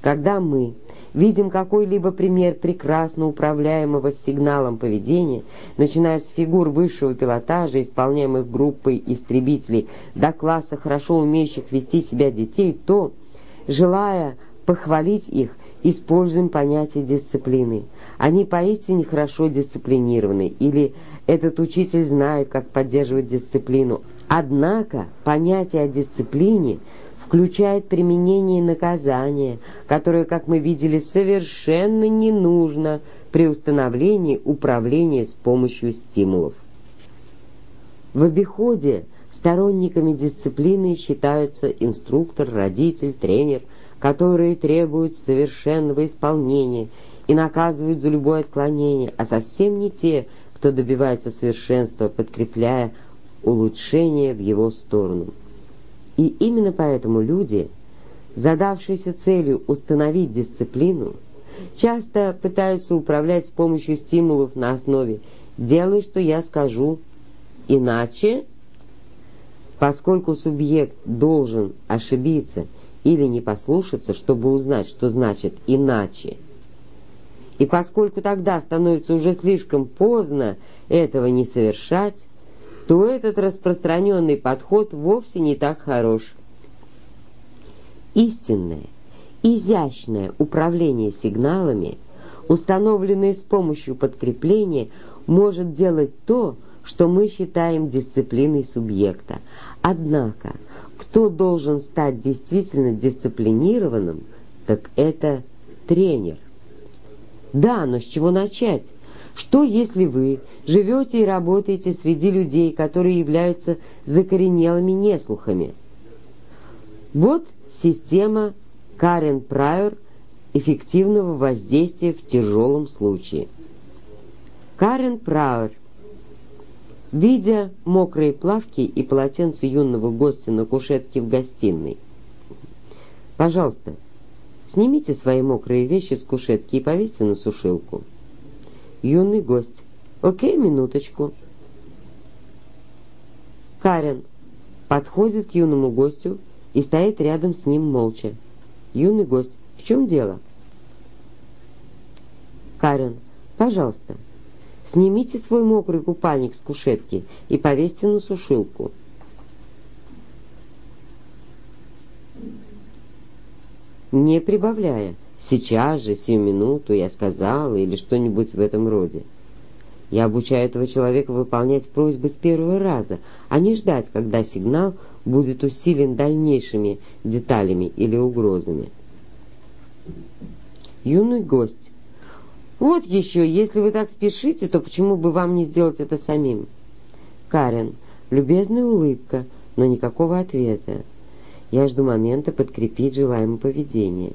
Когда мы видим какой-либо пример прекрасно управляемого сигналом поведения, начиная с фигур высшего пилотажа, исполняемых группой истребителей, до класса хорошо умеющих вести себя детей, то, желая похвалить их, используем понятие дисциплины. Они поистине хорошо дисциплинированы, или этот учитель знает, как поддерживать дисциплину. Однако понятие о дисциплине – включает применение наказания, которое, как мы видели, совершенно не нужно при установлении управления с помощью стимулов. В обиходе сторонниками дисциплины считаются инструктор, родитель, тренер, которые требуют совершенного исполнения и наказывают за любое отклонение, а совсем не те, кто добивается совершенства, подкрепляя улучшение в его сторону. И именно поэтому люди, задавшиеся целью установить дисциплину, часто пытаются управлять с помощью стимулов на основе «делай, что я скажу», иначе, поскольку субъект должен ошибиться или не послушаться, чтобы узнать, что значит «иначе», и поскольку тогда становится уже слишком поздно этого не совершать, то этот распространенный подход вовсе не так хорош. Истинное, изящное управление сигналами, установленное с помощью подкрепления, может делать то, что мы считаем дисциплиной субъекта. Однако, кто должен стать действительно дисциплинированным, так это тренер. Да, но с чего начать? Что, если вы живете и работаете среди людей, которые являются закоренелыми неслухами? Вот система Карен Прайор эффективного воздействия в тяжелом случае. Карен Прайор, видя мокрые плавки и полотенце юного гостя на кушетке в гостиной, «Пожалуйста, Снимите свои мокрые вещи с кушетки и повесьте на сушилку. Юный гость. Окей, минуточку. Карен подходит к юному гостю и стоит рядом с ним молча. Юный гость. В чем дело? Карен. Пожалуйста, снимите свой мокрый купальник с кушетки и повесьте на сушилку. не прибавляя «сейчас же, сию минуту я сказала» или что-нибудь в этом роде. Я обучаю этого человека выполнять просьбы с первого раза, а не ждать, когда сигнал будет усилен дальнейшими деталями или угрозами. Юный гость. Вот еще, если вы так спешите, то почему бы вам не сделать это самим? Карен. Любезная улыбка, но никакого ответа. Я жду момента подкрепить желаемое поведение.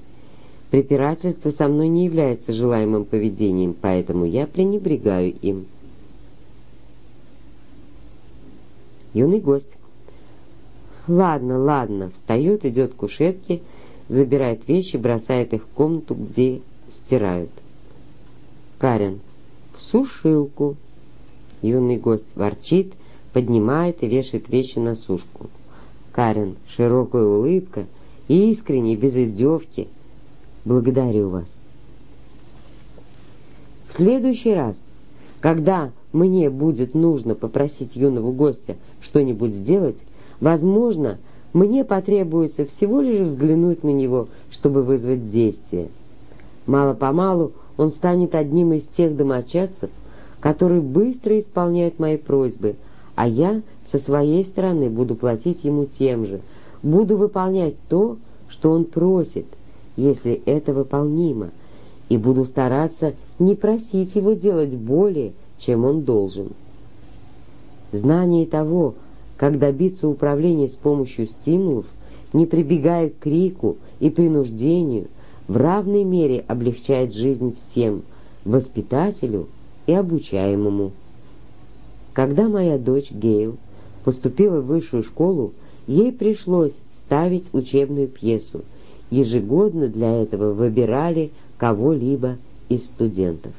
Препирательство со мной не является желаемым поведением, поэтому я пренебрегаю им. Юный гость. Ладно, ладно, встает, идет к кушетке, забирает вещи, бросает их в комнату, где стирают. Карен. В сушилку. Юный гость ворчит, поднимает и вешает вещи на сушку. Карен, широкая улыбка, искренне, без издевки. Благодарю вас. В следующий раз, когда мне будет нужно попросить юного гостя что-нибудь сделать, возможно, мне потребуется всего лишь взглянуть на него, чтобы вызвать действие. Мало-помалу он станет одним из тех домочадцев, которые быстро исполняют мои просьбы, а я со своей стороны буду платить ему тем же, буду выполнять то, что он просит, если это выполнимо, и буду стараться не просить его делать более, чем он должен. Знание того, как добиться управления с помощью стимулов, не прибегая к крику и принуждению, в равной мере облегчает жизнь всем, воспитателю и обучаемому. Когда моя дочь Гейл поступила в высшую школу, ей пришлось ставить учебную пьесу. Ежегодно для этого выбирали кого-либо из студентов.